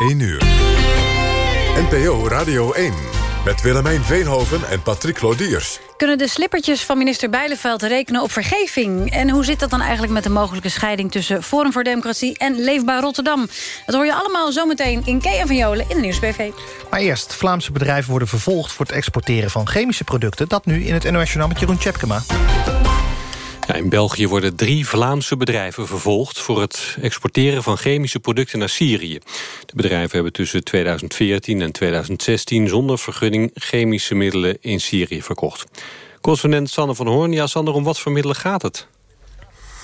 1 uur. NPO Radio 1 met Willemijn Veenhoven en Patrick Lodiers. Kunnen de slippertjes van minister Bijleveld rekenen op vergeving? En hoe zit dat dan eigenlijk met de mogelijke scheiding... tussen Forum voor Democratie en Leefbaar Rotterdam? Dat hoor je allemaal zometeen in Kea van Jolen in de Nieuwsbv. Maar eerst, Vlaamse bedrijven worden vervolgd... voor het exporteren van chemische producten. Dat nu in het NOS met Jeroen Tjepkema in België worden drie Vlaamse bedrijven vervolgd... voor het exporteren van chemische producten naar Syrië. De bedrijven hebben tussen 2014 en 2016... zonder vergunning chemische middelen in Syrië verkocht. Correspondent Sander van Hoorn. Ja, Sander, om wat voor middelen gaat het?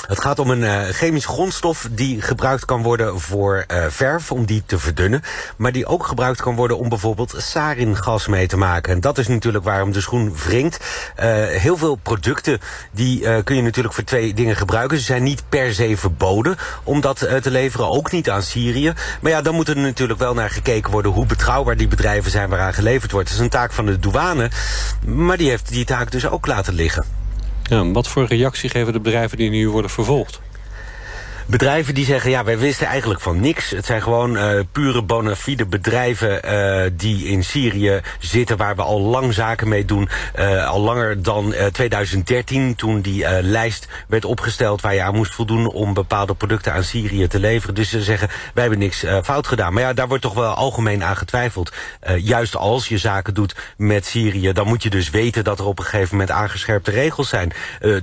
Het gaat om een uh, chemisch grondstof die gebruikt kan worden voor uh, verf, om die te verdunnen. Maar die ook gebruikt kan worden om bijvoorbeeld saringas mee te maken. En dat is natuurlijk waarom de schoen wringt. Uh, heel veel producten die kun je natuurlijk voor twee dingen gebruiken. Ze zijn niet per se verboden om dat te leveren, ook niet aan Syrië. Maar ja, dan moet er natuurlijk wel naar gekeken worden hoe betrouwbaar die bedrijven zijn waaraan geleverd wordt. Het is een taak van de douane, maar die heeft die taak dus ook laten liggen. Ja, wat voor reactie geven de bedrijven die nu worden vervolgd? Bedrijven die zeggen, ja, wij wisten eigenlijk van niks. Het zijn gewoon uh, pure bona fide bedrijven uh, die in Syrië zitten... waar we al lang zaken mee doen. Uh, al langer dan 2013, toen die lijst werd opgesteld... waar je aan moest voldoen om bepaalde producten aan Syrië te leveren. Dus ze zeggen, wij hebben niks fout gedaan. Maar ja, daar wordt toch wel algemeen aan getwijfeld. juist als je zaken doet met Syrië... dan moet je dus weten dat er op een gegeven moment aangescherpte regels zijn.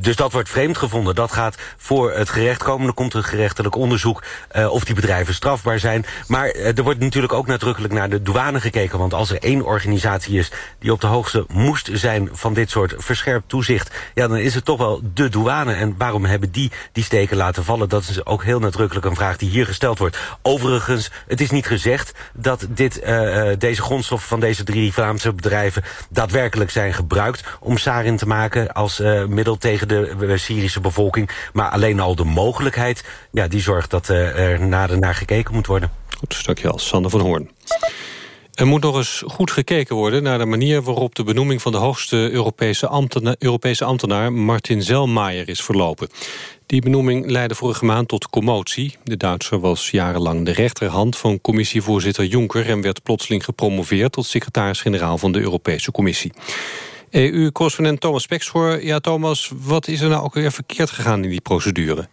dus dat wordt vreemd gevonden. Dat gaat voor het gerecht komen. Er komt een gerechtelijk onderzoek uh, of die bedrijven strafbaar zijn. Maar uh, er wordt natuurlijk ook nadrukkelijk naar de douane gekeken. Want als er één organisatie is die op de hoogste moest zijn van dit soort verscherpt toezicht... ja, dan is het toch wel de douane. En waarom hebben die die steken laten vallen? Dat is ook heel nadrukkelijk een vraag die hier gesteld wordt. Overigens, het is niet gezegd dat dit, uh, deze grondstoffen van deze drie Vlaamse bedrijven... daadwerkelijk zijn gebruikt om sarin te maken als middel tegen de Syrische bevolking. Maar alleen al de mogelijkheid ja, die zorgt dat uh, er nader naar gekeken moet worden. Goed, als Sander van Hoorn. Er moet nog eens goed gekeken worden naar de manier waarop de benoeming van de hoogste Europese ambtenaar, Europese ambtenaar Martin Zelmaier is verlopen. Die benoeming leidde vorige maand tot commotie. De Duitser was jarenlang de rechterhand van commissievoorzitter Juncker... en werd plotseling gepromoveerd tot secretaris-generaal van de Europese Commissie. EU-correspondent Thomas Pekschoor. Ja, Thomas, wat is er nou ook weer verkeerd gegaan in die procedure?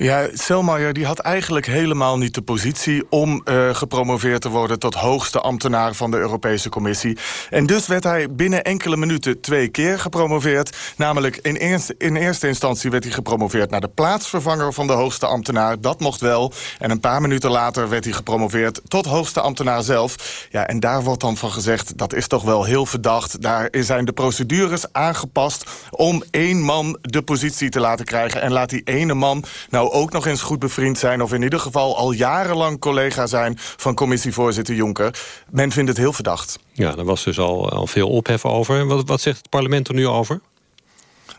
Ja, Selmayr die had eigenlijk helemaal niet de positie... om uh, gepromoveerd te worden tot hoogste ambtenaar van de Europese Commissie. En dus werd hij binnen enkele minuten twee keer gepromoveerd. Namelijk in eerste, in eerste instantie werd hij gepromoveerd... naar de plaatsvervanger van de hoogste ambtenaar. Dat mocht wel. En een paar minuten later werd hij gepromoveerd tot hoogste ambtenaar zelf. Ja, en daar wordt dan van gezegd, dat is toch wel heel verdacht. Daar zijn de procedures aangepast om één man de positie te laten krijgen. En laat die ene man nou ook nog eens goed bevriend zijn... of in ieder geval al jarenlang collega zijn van commissievoorzitter Jonker. Men vindt het heel verdacht. Ja, daar was dus al, al veel ophef over. Wat, wat zegt het parlement er nu over?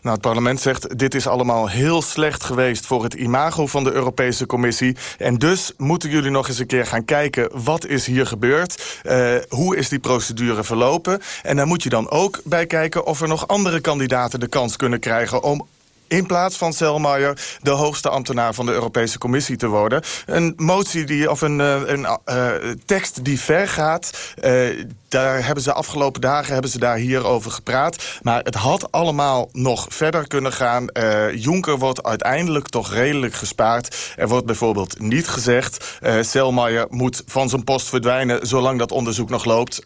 Nou, het parlement zegt, dit is allemaal heel slecht geweest... voor het imago van de Europese Commissie. En dus moeten jullie nog eens een keer gaan kijken... wat is hier gebeurd? Uh, hoe is die procedure verlopen? En daar moet je dan ook bij kijken... of er nog andere kandidaten de kans kunnen krijgen... om in plaats van Selmayr de hoogste ambtenaar van de Europese Commissie te worden. Een motie die, of een, eh, een uh, tekst die ver gaat. Uh, daar hebben ze afgelopen dagen hebben ze daar hier over gepraat. Maar het had allemaal nog verder kunnen gaan. Juncker wordt uiteindelijk toch redelijk gespaard. Er wordt bijvoorbeeld niet gezegd... Uh, Selmayr moet van zijn post verdwijnen zolang dat onderzoek nog loopt.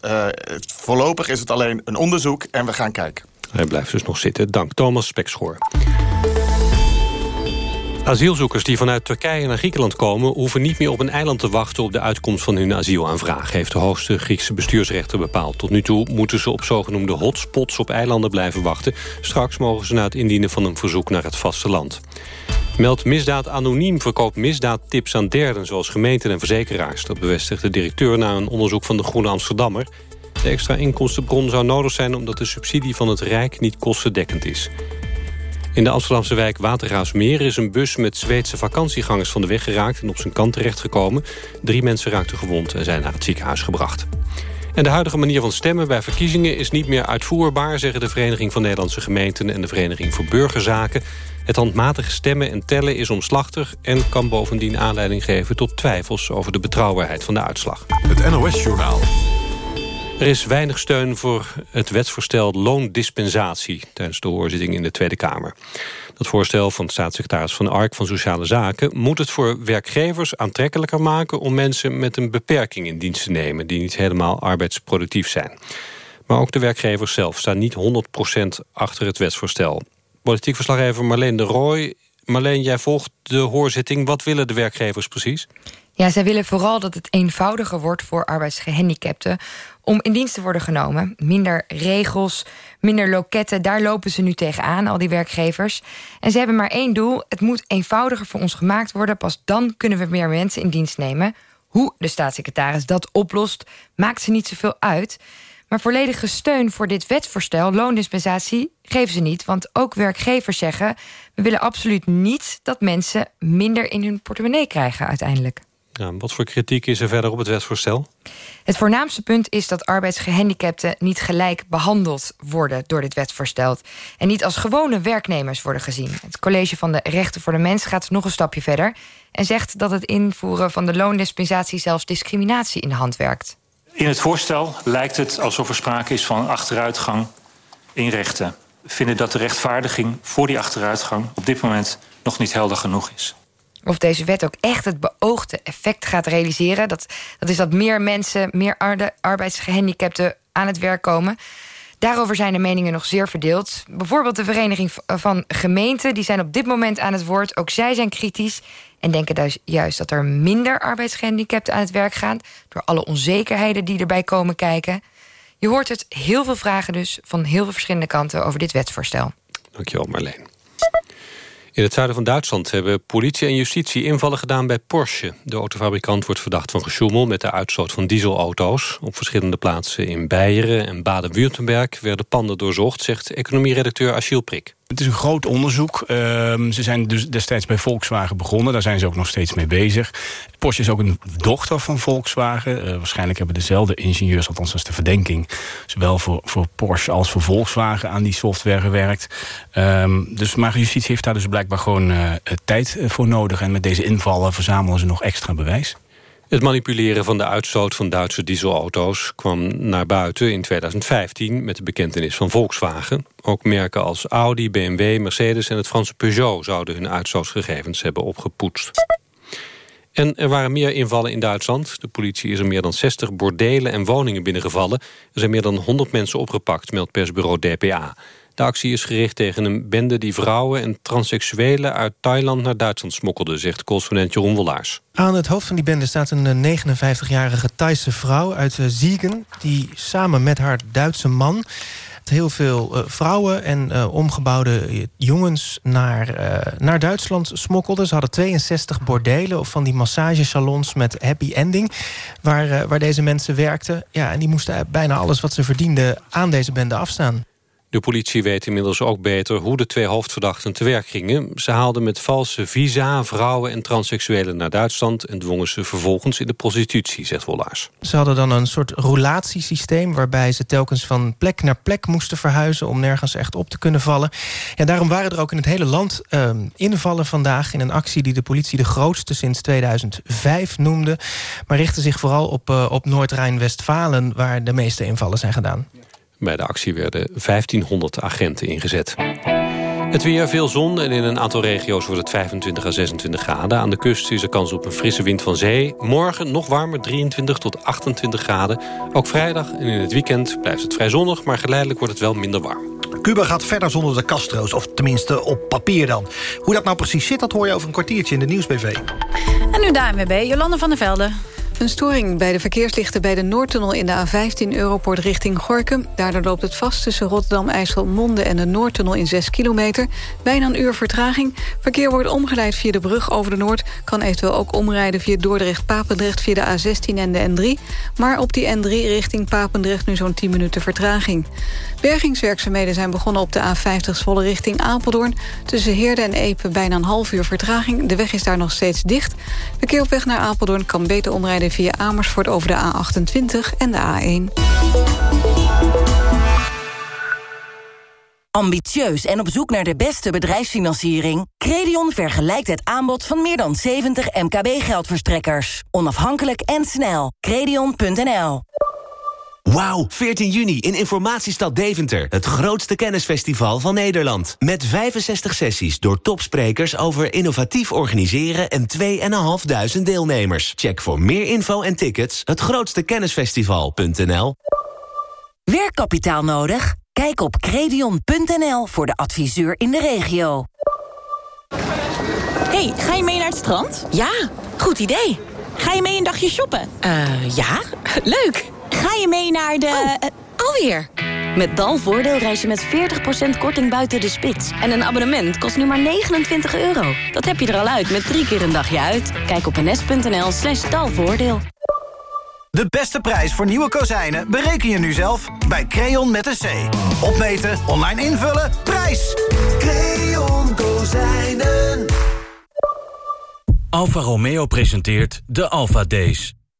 Voorlopig is het alleen een onderzoek en we gaan kijken. Hij blijft dus nog zitten. Dank Thomas Spekschoor. Asielzoekers die vanuit Turkije naar Griekenland komen... hoeven niet meer op een eiland te wachten op de uitkomst van hun asielaanvraag... heeft de hoogste Griekse bestuursrechter bepaald. Tot nu toe moeten ze op zogenoemde hotspots op eilanden blijven wachten. Straks mogen ze na het indienen van een verzoek naar het vasteland. Meld Misdaad Anoniem verkoopt misdaadtips aan derden... zoals gemeenten en verzekeraars. Dat bevestigt de directeur na een onderzoek van de Groene Amsterdammer. De extra inkomstenbron zou nodig zijn... omdat de subsidie van het Rijk niet kostendekkend is. In de Amsterdamse wijk Watergraafsmeer is een bus met Zweedse vakantiegangers van de weg geraakt en op zijn kant terechtgekomen. Drie mensen raakten gewond en zijn naar het ziekenhuis gebracht. En de huidige manier van stemmen bij verkiezingen is niet meer uitvoerbaar... zeggen de Vereniging van Nederlandse Gemeenten en de Vereniging voor Burgerzaken. Het handmatige stemmen en tellen is omslachtig... en kan bovendien aanleiding geven tot twijfels over de betrouwbaarheid van de uitslag. Het NOS-journaal. Er is weinig steun voor het wetsvoorstel loondispensatie... tijdens de hoorzitting in de Tweede Kamer. Dat voorstel van staatssecretaris Van Ark van Sociale Zaken... moet het voor werkgevers aantrekkelijker maken... om mensen met een beperking in dienst te nemen... die niet helemaal arbeidsproductief zijn. Maar ook de werkgevers zelf staan niet 100% achter het wetsvoorstel. Politiek verslaggever Marleen de Rooij. Marleen, jij volgt de hoorzitting. Wat willen de werkgevers precies? Ja, zij willen vooral dat het eenvoudiger wordt voor arbeidsgehandicapten om in dienst te worden genomen. Minder regels, minder loketten, daar lopen ze nu tegenaan, al die werkgevers. En ze hebben maar één doel, het moet eenvoudiger voor ons gemaakt worden. Pas dan kunnen we meer mensen in dienst nemen. Hoe de staatssecretaris dat oplost, maakt ze niet zoveel uit. Maar volledige steun voor dit wetsvoorstel, loondispensatie, geven ze niet. Want ook werkgevers zeggen... we willen absoluut niet dat mensen minder in hun portemonnee krijgen uiteindelijk. Ja, wat voor kritiek is er verder op het wetsvoorstel? Het voornaamste punt is dat arbeidsgehandicapten niet gelijk behandeld worden door dit wetsvoorstel. En niet als gewone werknemers worden gezien. Het College van de Rechten voor de Mens gaat nog een stapje verder. En zegt dat het invoeren van de loondispensatie zelfs discriminatie in de hand werkt. In het voorstel lijkt het alsof er sprake is van achteruitgang in rechten. We vinden dat de rechtvaardiging voor die achteruitgang op dit moment nog niet helder genoeg is. Of deze wet ook echt het beoogde effect gaat realiseren. Dat, dat is dat meer mensen, meer arbeidsgehandicapten aan het werk komen. Daarover zijn de meningen nog zeer verdeeld. Bijvoorbeeld de Vereniging van Gemeenten, die zijn op dit moment aan het woord. Ook zij zijn kritisch en denken dus juist dat er minder arbeidsgehandicapten aan het werk gaan... door alle onzekerheden die erbij komen kijken. Je hoort het heel veel vragen dus van heel veel verschillende kanten over dit wetsvoorstel. Dankjewel Marleen. In het zuiden van Duitsland hebben politie en justitie invallen gedaan bij Porsche. De autofabrikant wordt verdacht van gesjoemel met de uitstoot van dieselauto's. Op verschillende plaatsen in Beieren en Baden-Württemberg werden panden doorzocht, zegt economieredacteur Achille Prik. Het is een groot onderzoek. Ehm, ze zijn dus destijds bij Volkswagen begonnen. Daar zijn ze ook nog steeds mee bezig. Porsche is ook een dochter van Volkswagen. Uh, waarschijnlijk hebben dezelfde ingenieurs, althans dat is de verdenking... zowel voor, voor Porsche als voor Volkswagen aan die software gewerkt. Um, dus, maar justitie heeft daar dus blijkbaar gewoon uh, tijd voor nodig. En met deze invallen verzamelen ze nog extra bewijs. Het manipuleren van de uitstoot van Duitse dieselauto's kwam naar buiten in 2015 met de bekentenis van Volkswagen. Ook merken als Audi, BMW, Mercedes en het Franse Peugeot zouden hun uitstootsgegevens hebben opgepoetst. En er waren meer invallen in Duitsland. De politie is er meer dan 60 bordelen en woningen binnengevallen. Er zijn meer dan 100 mensen opgepakt, meldt persbureau DPA. De actie is gericht tegen een bende die vrouwen en transseksuelen uit Thailand naar Duitsland smokkelde, zegt correspondent Jeroen Wollaars. Aan het hoofd van die bende staat een 59-jarige eh, Thaise vrouw uit eh, Ziegen, die samen met haar Duitse man heel veel uh, vrouwen en omgebouwde jongens naar, naar Duitsland smokkelden. Ze hadden 62 bordelen of van die massagesalons met happy ending... waar, waar deze mensen werkten. Ja, en die moesten bijna alles wat ze verdienden aan deze bende afstaan. De politie weet inmiddels ook beter hoe de twee hoofdverdachten te werk gingen. Ze haalden met valse visa vrouwen en transseksuelen naar Duitsland... en dwongen ze vervolgens in de prostitutie, zegt Wollaars. Ze hadden dan een soort roulatiesysteem... waarbij ze telkens van plek naar plek moesten verhuizen... om nergens echt op te kunnen vallen. Ja, daarom waren er ook in het hele land uh, invallen vandaag... in een actie die de politie de grootste sinds 2005 noemde... maar richtte zich vooral op, uh, op Noord-Rijn-Westfalen... waar de meeste invallen zijn gedaan. Bij de actie werden 1500 agenten ingezet. Het weer, veel zon en in een aantal regio's wordt het 25 à 26 graden. Aan de kust is er kans op een frisse wind van zee. Morgen nog warmer, 23 tot 28 graden. Ook vrijdag en in het weekend blijft het vrij zonnig... maar geleidelijk wordt het wel minder warm. Cuba gaat verder zonder de Castro's, of tenminste op papier dan. Hoe dat nou precies zit, dat hoor je over een kwartiertje in de Nieuwsbv. En nu de ANWB, Jolande van der Velde. Een storing bij de verkeerslichten bij de Noordtunnel in de A15 Europort richting Gorkum. Daardoor loopt het vast tussen Rotterdam, IJsselmonde en de Noordtunnel in 6 kilometer. Bijna een uur vertraging. Verkeer wordt omgeleid via de brug over de Noord. Kan eventueel ook omrijden via Dordrecht-Papendrecht via de A16 en de N3. Maar op die N3 richting Papendrecht nu zo'n 10 minuten vertraging. Bergingswerkzaamheden zijn begonnen op de A50 volle richting Apeldoorn. Tussen Heerde en Epe bijna een half uur vertraging. De weg is daar nog steeds dicht. Verkeer op weg naar Apeldoorn kan beter omrijden via Amersfoort over de A28 en de A1. Ambitieus en op zoek naar de beste bedrijfsfinanciering? Credion vergelijkt het aanbod van meer dan 70 MKB-geldverstrekkers. Onafhankelijk en snel. Credion.nl Wauw, 14 juni in Informatiestad Deventer. Het grootste kennisfestival van Nederland. Met 65 sessies door topsprekers over innovatief organiseren... en 2.500 deelnemers. Check voor meer info en tickets hetgrootstekennisfestival.nl Werkkapitaal nodig? Kijk op credion.nl voor de adviseur in de regio. hey, ga je mee naar het strand? Ja, goed idee. Ga je mee een dagje shoppen? Eh, ja, leuk. Ga je mee naar de... Oh, uh, alweer. Met Dalvoordeel reis je met 40% korting buiten de spits. En een abonnement kost nu maar 29 euro. Dat heb je er al uit met drie keer een dagje uit. Kijk op ns.nl slash dalvoordeel. De beste prijs voor nieuwe kozijnen bereken je nu zelf bij Creon met een C. Opmeten, online invullen, prijs! Creon Kozijnen. Alfa Romeo presenteert de Alfa Days.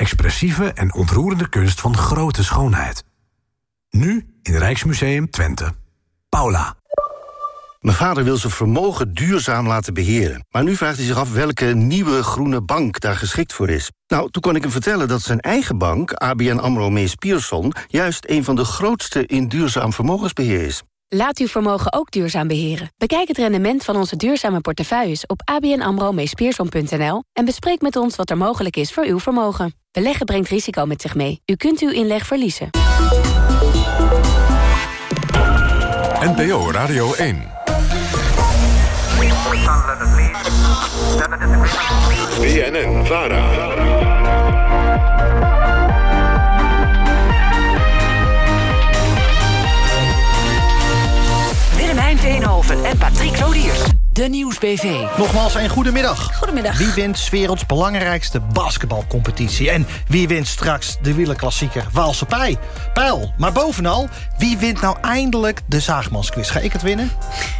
Expressieve en ontroerende kunst van grote schoonheid. Nu in Rijksmuseum Twente. Paula. Mijn vader wil zijn vermogen duurzaam laten beheren. Maar nu vraagt hij zich af welke nieuwe groene bank daar geschikt voor is. Nou, toen kon ik hem vertellen dat zijn eigen bank, ABN AMRO Mees Pierson... juist een van de grootste in duurzaam vermogensbeheer is. Laat uw vermogen ook duurzaam beheren. Bekijk het rendement van onze duurzame portefeuilles op abnamro en bespreek met ons wat er mogelijk is voor uw vermogen. Beleggen brengt risico met zich mee. U kunt uw inleg verliezen. NPO Radio 1. BNN Vara. En Patrick Lodiers. De Nieuwsbv. Nogmaals een goedemiddag. Goedemiddag. Wie wint 's werelds belangrijkste basketbalcompetitie? En wie wint straks de wielerklassieker Waalse Pij? Pijl. Maar bovenal, wie wint nou eindelijk de Zaagmansquiz? Ga ik het winnen?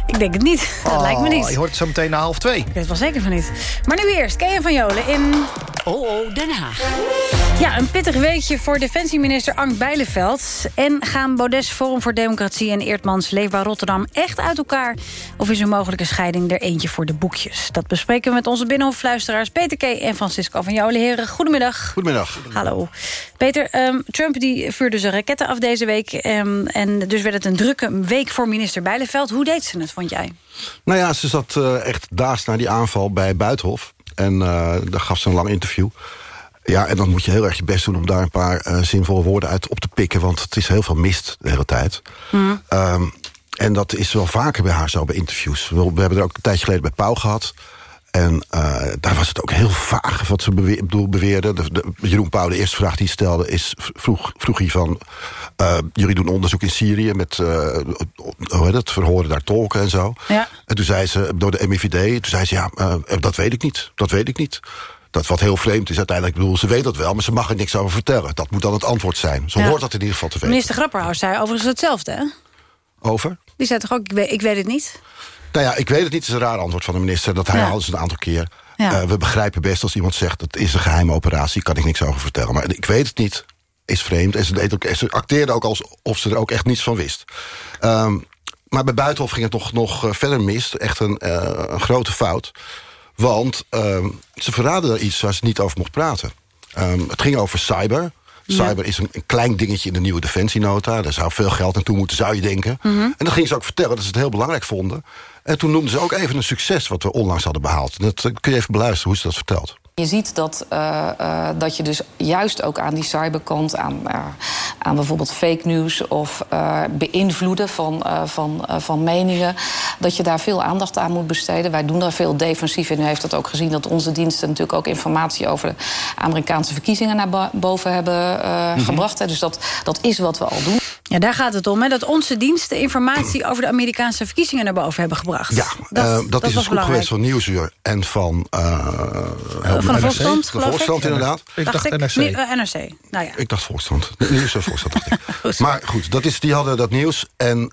Ik denk het niet. Dat Oh, lijkt me niet. Je hoort het zo meteen na half twee. Ik weet het wel zeker van niet. Maar nu eerst, Kea van Jolen in... Oh, oh, Den Haag. Ja, een pittig weekje voor defensieminister Ank Bijleveld. En gaan Baudet Forum voor Democratie en Eertmans Leefbaar Rotterdam echt uit elkaar? Of is een mogelijke scheiding er eentje voor de boekjes? Dat bespreken we met onze binnenhoffluisteraars Peter K. en Francisco van Jolen. Heren, goedemiddag. Goedemiddag. Hallo. Peter, ehm, Trump die vuurde zijn raketten af deze week. ehm, en dus werd het een drukke week voor minister Bijleveld. Hoe deed ze het, vond jij? Nou ja, ze zat eh, echt daast naar die aanval bij Buitenhof. En eh, daar gaf ze een lang interview. Ja, en dan moet je heel erg je best doen om daar een paar eh, zinvolle woorden uit op te pikken. Want het is heel veel mist de hele tijd. Ehm, en dat is wel vaker bij haar zo bij interviews. We, we hebben er ook een tijdje geleden bij Pauw gehad. En eh, daar was het ook heel vaag wat ze bedoel, beweerde. De, de, Jeroen Pauw, de eerste vraag die hij stelde, is, vroeg, vroeg hij van... eh, jullie doen onderzoek in Syrië met hoe heet het, verhoren daar tolken en zo. Ja. En toen zei ze, door de MIVD, toen zei ze, ja, dat weet ik niet. Dat weet ik niet. Dat wat heel vreemd is uiteindelijk, ik bedoel, ze weet dat wel... maar ze mag er niks over vertellen. Dat moet dan het antwoord zijn. Zo Ja. hoort dat in ieder geval te weten. Minister Grapperhaus zei overigens hetzelfde, hè? Over? Die zei toch ook, ik weet, ik weet het niet? Nou ja, ik weet het niet. Het is een raar antwoord van de minister. Dat hij Ja. al een aantal keer. Ja. Eh, we begrijpen best als iemand zegt... het is een geheime operatie, kan ik niks over vertellen. Maar ik weet het niet, is vreemd. En ze, deed ook, ze acteerde ook alsof ze er ook echt niets van wist. Ehm, maar bij Buitenhof ging het nog, nog eh, verder mis. Echt een, eh, een grote fout. Want ehm, ze verraden daar iets waar ze niet over mocht praten. Ehm, het ging over cyber. Ja. Cyber is een, een klein dingetje in de nieuwe defensienota. Daar zou veel geld naartoe moeten, zou je denken. Mhm. En dan gingen ze ook vertellen dat ze het heel belangrijk vonden. En toen noemden ze ook even een succes wat we onlangs hadden behaald. Dat eh, kun je even beluisteren hoe ze dat vertelt. Je ziet dat, eh, eh, dat je dus juist ook aan die cyberkant, aan eh, aan bijvoorbeeld fake news of uh, beïnvloeden van, uh, van, uh, van meningen, dat je daar veel aandacht aan moet besteden. Wij doen daar veel defensief in. U heeft dat ook gezien dat onze diensten natuurlijk ook informatie over de Amerikaanse verkiezingen naar boven hebben mm -hmm. gebracht. Hè. Dus dat, dat is wat we al doen. Ja, daar gaat het om, hè, dat onze diensten informatie over de Amerikaanse verkiezingen naar boven hebben gebracht. Ja, dat, uh, dat, dat is een scoop geweest van Nieuwsuur en van... Uh, van de Volkskrant, De Volkskrant, inderdaad. Ik dacht, dacht NRC. Uh, NRC. Nou ja. Ik dacht Volkskrant. Nieuws en Volkskrant, dacht ik. goed. Maar goed, dat is, die hadden dat nieuws. En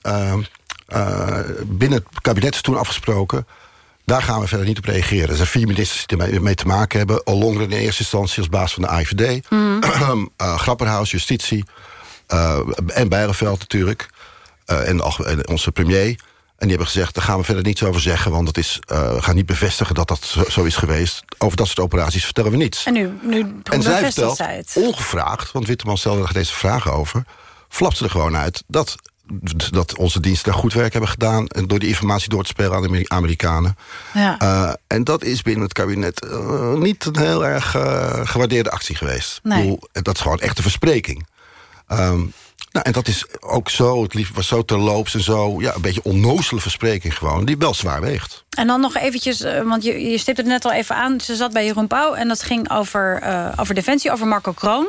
binnen het kabinet is toen afgesproken... Daar gaan we verder niet op reageren. Er zijn vier ministers die ermee te maken hebben. Ollongren in eerste instantie als baas van de AIVD. Mm. Grapperhaus, justitie... Uh, en Bijleveld natuurlijk. Uh, en, en, onze premier. En die hebben gezegd, daar gaan we verder niets over zeggen... want het is, uh, we gaan niet bevestigen dat dat zo, zo, is geweest. Over dat soort operaties vertellen we niets. En nu, nu en zij vertelt, ongevraagd... want Witteman stelde er deze vragen over... flapt ze er gewoon uit dat, dat onze diensten daar goed werk hebben gedaan... en door die informatie door te spelen aan de Amerikanen. Ja. Uh, en dat is binnen het kabinet uh, niet een heel erg gewaardeerde actie geweest. Nee. Bedoel, dat is gewoon echt een verspreking. Um, nou, en dat is ook zo, het lief was zo terloops en zo... Ja, een beetje onnozele verspreking gewoon, die wel zwaar weegt. En dan nog eventjes, want je, je stipt het net al even aan... ze zat bij Jeroen Pauw en dat ging over, uh, over Defensie, over Marco Kroon.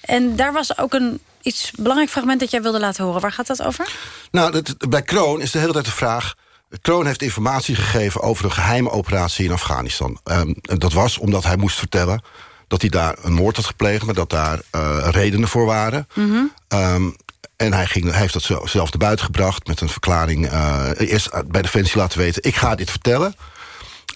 En daar was ook een iets belangrijk fragment dat jij wilde laten horen. Waar gaat dat over? Nou, dat, bij Kroon is de hele tijd de vraag... Kroon heeft informatie gegeven over een geheime operatie in Afghanistan. Um, dat was omdat hij moest vertellen dat hij daar een moord had gepleegd... maar dat daar uh, redenen voor waren. Mm -hmm. um, en hij, ging, hij heeft dat zelf naar buiten gebracht met een verklaring. Uh, eerst bij Defensie laten weten, ik ga dit vertellen.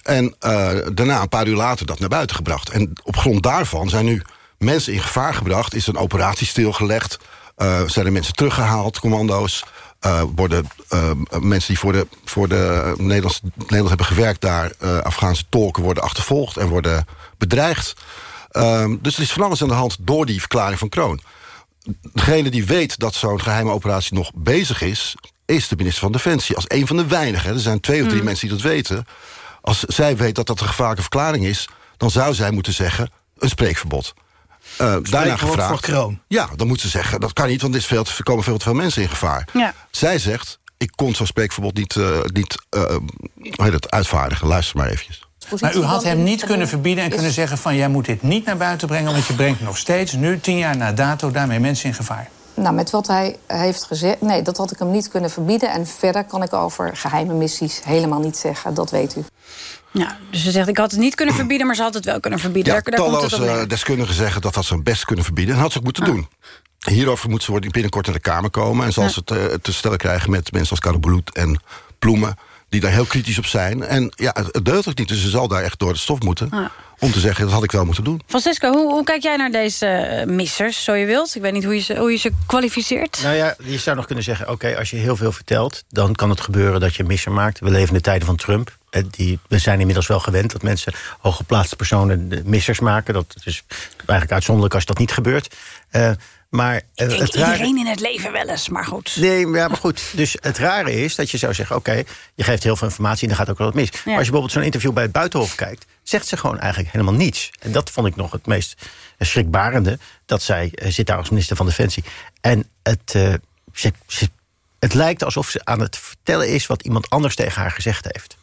En uh, daarna, een paar uur later, dat naar buiten gebracht. En op grond daarvan zijn nu mensen in gevaar gebracht. Is een operatie stilgelegd. Uh, zijn er mensen teruggehaald, commando's. Uh, worden uh, mensen die voor de, voor de Nederlands, Nederland hebben gewerkt daar... Afghaanse tolken worden achtervolgd en worden bedreigd. Um, dus er is van alles aan de hand door die verklaring van Kroon. Degene die weet dat zo'n geheime operatie nog bezig is... is de minister van Defensie, als een van de weinigen. Er zijn twee of drie mm. mensen die dat weten. Als zij weet dat dat een gevaarlijke verklaring is... dan zou zij moeten zeggen, een spreekverbod. Uh, daarna gevraagd. voor Kroon. Ja, dan moet ze zeggen, dat kan niet, want er, veel te, er komen veel te veel mensen in gevaar. Ja. Zij zegt, ik kon zo'n spreekverbod niet, uh, niet uh, uitvaardigen. Luister maar eventjes. Maar u had hem niet kunnen verbieden en kunnen zeggen van... jij moet dit niet naar buiten brengen, want je brengt nog steeds... nu, tien jaar na dato, daarmee mensen in gevaar. Nou, met wat hij heeft gezegd... nee, dat had ik hem niet kunnen verbieden. En verder kan ik over geheime missies helemaal niet zeggen, dat weet u. Ja, dus ze zegt, ik had het niet kunnen verbieden... maar ze had het wel kunnen verbieden. Ja, daar, daar komt het op talloze deskundigen zeggen dat had ze hem best kunnen verbieden. En had ze ook moeten ah. doen. Hierover moet ze worden binnenkort naar de Kamer komen... en zal ja. ze het uh, te stellen krijgen met mensen als Karel en Ploemen die daar heel kritisch op zijn. En ja, het deugt ook niet, dus ze zal daar echt door de stof moeten... Ja. om te zeggen, dat had ik wel moeten doen. Francisco, hoe, hoe kijk jij naar deze uh, missers, zo je wilt? Ik weet niet hoe je ze, hoe je ze kwalificeert. Nou ja, je zou nog kunnen zeggen... oké, okay, als je heel veel vertelt, dan kan het gebeuren dat je een misser maakt. We leven in de tijden van Trump. Die, we zijn inmiddels wel gewend dat mensen hooggeplaatste personen missers maken. Dat is eigenlijk uitzonderlijk als dat niet gebeurt. Uh, maar, ik denk het iedereen rare... in het leven wel eens, maar goed. Nee, ja, maar goed. Dus het rare is dat je zou zeggen... oké, je geeft heel veel informatie en dan gaat ook wel wat mis. Ja. Maar als je bijvoorbeeld zo'n interview bij het Buitenhof kijkt... zegt ze gewoon eigenlijk helemaal niets. En dat vond ik nog het meest schrikbarende. Dat zij uh, zit daar als minister van Defensie. En het, uh, ze, ze, het lijkt alsof ze aan het vertellen is... wat iemand anders tegen haar gezegd heeft.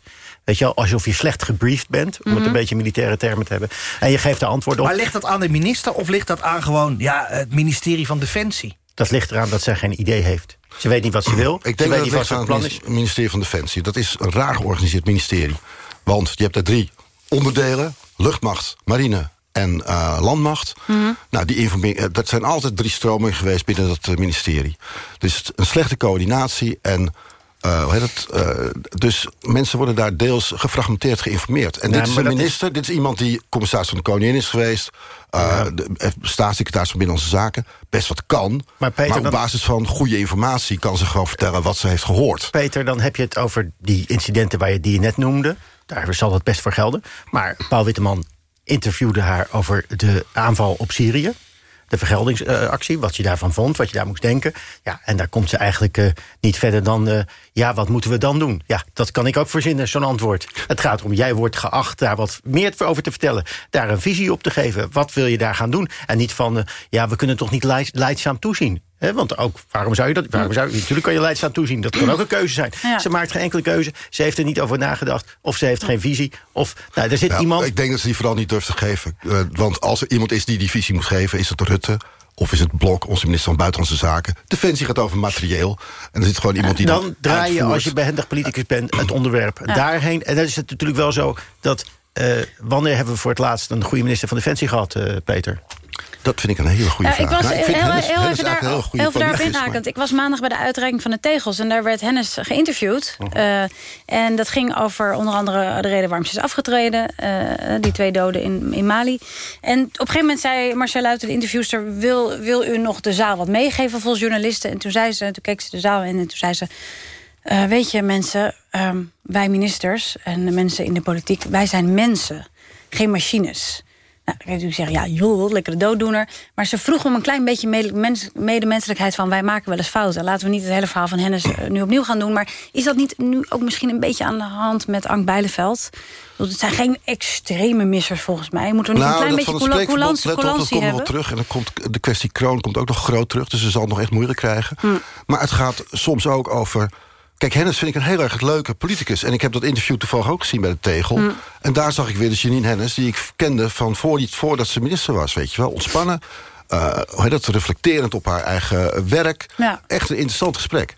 Weet je wel, alsof je slecht gebriefd bent, om mm -hmm. het een beetje militaire termen te hebben. En je geeft de antwoord op. Maar ligt dat aan de minister of ligt dat aan gewoon ja, het ministerie van Defensie? Dat ligt eraan dat zij geen idee heeft. Ze weet niet wat ze wil. Ik denk ze dat het ligt aan plan het ministerie van Defensie. Dat is een raar georganiseerd ministerie. Want je hebt daar drie onderdelen. Luchtmacht, marine en uh, landmacht. Mhm. Mm -hmm. Nou, die informeren, dat zijn altijd drie stromingen geweest binnen dat uh, ministerie. Dus een slechte coördinatie en uh, hoe heet het? Uh, dus mensen worden daar deels gefragmenteerd geïnformeerd. En Ja, dit is een minister, dit is iemand die commissaris van de Koningin is geweest... Uh, de, eh, staatssecretaris van Binnenlandse Zaken, best wat kan. Maar, Peter, op dan- basis van goede informatie kan ze gewoon vertellen wat ze heeft gehoord. Peter, dan heb je het over die incidenten waar je, die je net noemde. Daar zal dat best voor gelden. Maar Paul Witteman interviewde haar over de aanval op Syrië. De vergeldingsactie, wat je daarvan vond, wat je daar moest denken. Ja, en daar komt ze eigenlijk eh, niet verder dan... eh, ja, wat moeten we dan doen? Ja, dat kan ik ook verzinnen, zo'n antwoord. Het gaat erom, jij wordt geacht daar wat meer over te vertellen. Daar een visie op te geven. Wat wil je daar gaan doen? En niet van, eh, ja, we kunnen toch niet leid- leidzaam toezien. Want ook, waarom zou je dat? Waarom zou je, natuurlijk kan je leidzaam toezien. Dat kan ook een keuze zijn. Ja. Ze maakt geen enkele keuze. Ze heeft er niet over nagedacht. Of ze heeft geen visie. Of nou, er zit Ja, iemand. Ik denk dat ze die vooral niet durft te geven. Eh, want als er iemand is die die visie moet geven... is het Rutte of is het Blok, onze minister van Buitenlandse Zaken. Defensie gaat over materieel. En er zit gewoon iemand die dan dat draai je, uitvoert. als je behendig politicus bent, het onderwerp Ja. daarheen. En dan is het natuurlijk wel zo dat... eh, wanneer hebben we voor het laatst een goede minister van Defensie gehad, eh, Peter? Dat vind ik een hele goede Ja, ik was Nou, heel, Hennis- heel Hennis even, eigenlijk daar, heel daarop inhakend. Ik was maandag bij de uitreiking van de tegels... en daar werd Hennis geïnterviewd. Mhm. Eh, en dat ging over onder andere de reden waarom ze is afgetreden. eh, die twee doden in, in Mali. En op een gegeven moment zei Marcel Luiten, de interviewster... Wil, wil u nog de zaal wat meegeven volgens journalisten? En toen, zei ze, toen keek ze de zaal in en toen zei ze... eh, weet je mensen, ehm, wij ministers en de mensen in de politiek... wij zijn mensen, geen machines... Nou, dan je zeggen, ja, joh, lekkere dooddoener. Maar ze vroeg om een klein beetje mede- mens- medemenselijkheid van... wij maken wel eens fouten. Laten we niet het hele verhaal van Hennis eh, nu opnieuw gaan doen. Maar is dat niet nu ook misschien een beetje aan de hand met Ank Bijleveld? Bedoel, Het zijn geen extreme missers volgens mij. Moeten we niet Nou, een klein dat beetje van het coula- spreekverbod, coulantie let op, dat komt nog hebben? terug. En dan komt de kwestie kroon komt ook nog groot terug. Dus ze zal het nog echt moeilijk krijgen. Hm. Maar het gaat soms ook over... Kijk, Hennis vind ik een heel erg leuke politicus. En ik heb dat interview toevallig ook gezien bij de Tegel. Hm. En daar zag ik weer de Janine Hennis... die ik kende van voor, die- voordat ze minister was. Weet je wel, ontspannen. heet dat, reflecterend op haar eigen werk. Ja. Echt een interessant gesprek.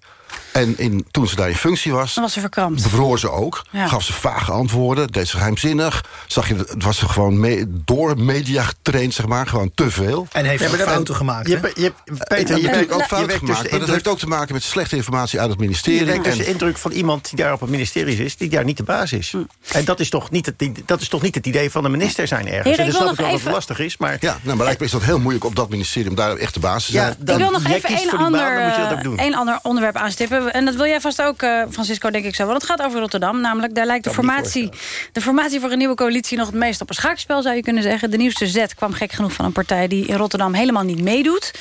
En in, toen ze daar in functie was... Dan was ze verkrampt. bevroor ze ook. Ja. Gaf ze vage antwoorden. Deed ze geheimzinnig. Zag je, het was ze gewoon me- door media getraind, zeg maar. Gewoon te veel. En heeft Ja, dat- fouten gemaakt. Je, hè? hebt- je, hebt- Peter, en je, je ook je fouten dus gemaakt. de maar dat heeft ook te maken met slechte informatie uit het Je ministerie. dus En- de indruk van iemand die daar op het ministerie is... die daar niet de baas is. Hm. En dat is, toch niet het, dat is toch niet het idee van de minister zijn ergens. Heren, en dat wil snap ik nog wel dat even- het lastig is, maar... ja, nou, maar lijkt me is dat heel moeilijk op dat ministerie... om daar echt de baas te zijn. Ja, dan- ik wil nog even een baan, ander, dan moet je dat eh, ook doen. een ander onderwerp aanstippen. En dat wil jij vast ook, eh, Francisco, denk ik zo. Want het gaat over Rotterdam. Namelijk, daar lijkt de formatie, de formatie voor een nieuwe coalitie... nog het meest op een schaakspel, zou je kunnen zeggen. De nieuwste zet kwam gek genoeg van een partij... die in Rotterdam helemaal niet meedoet.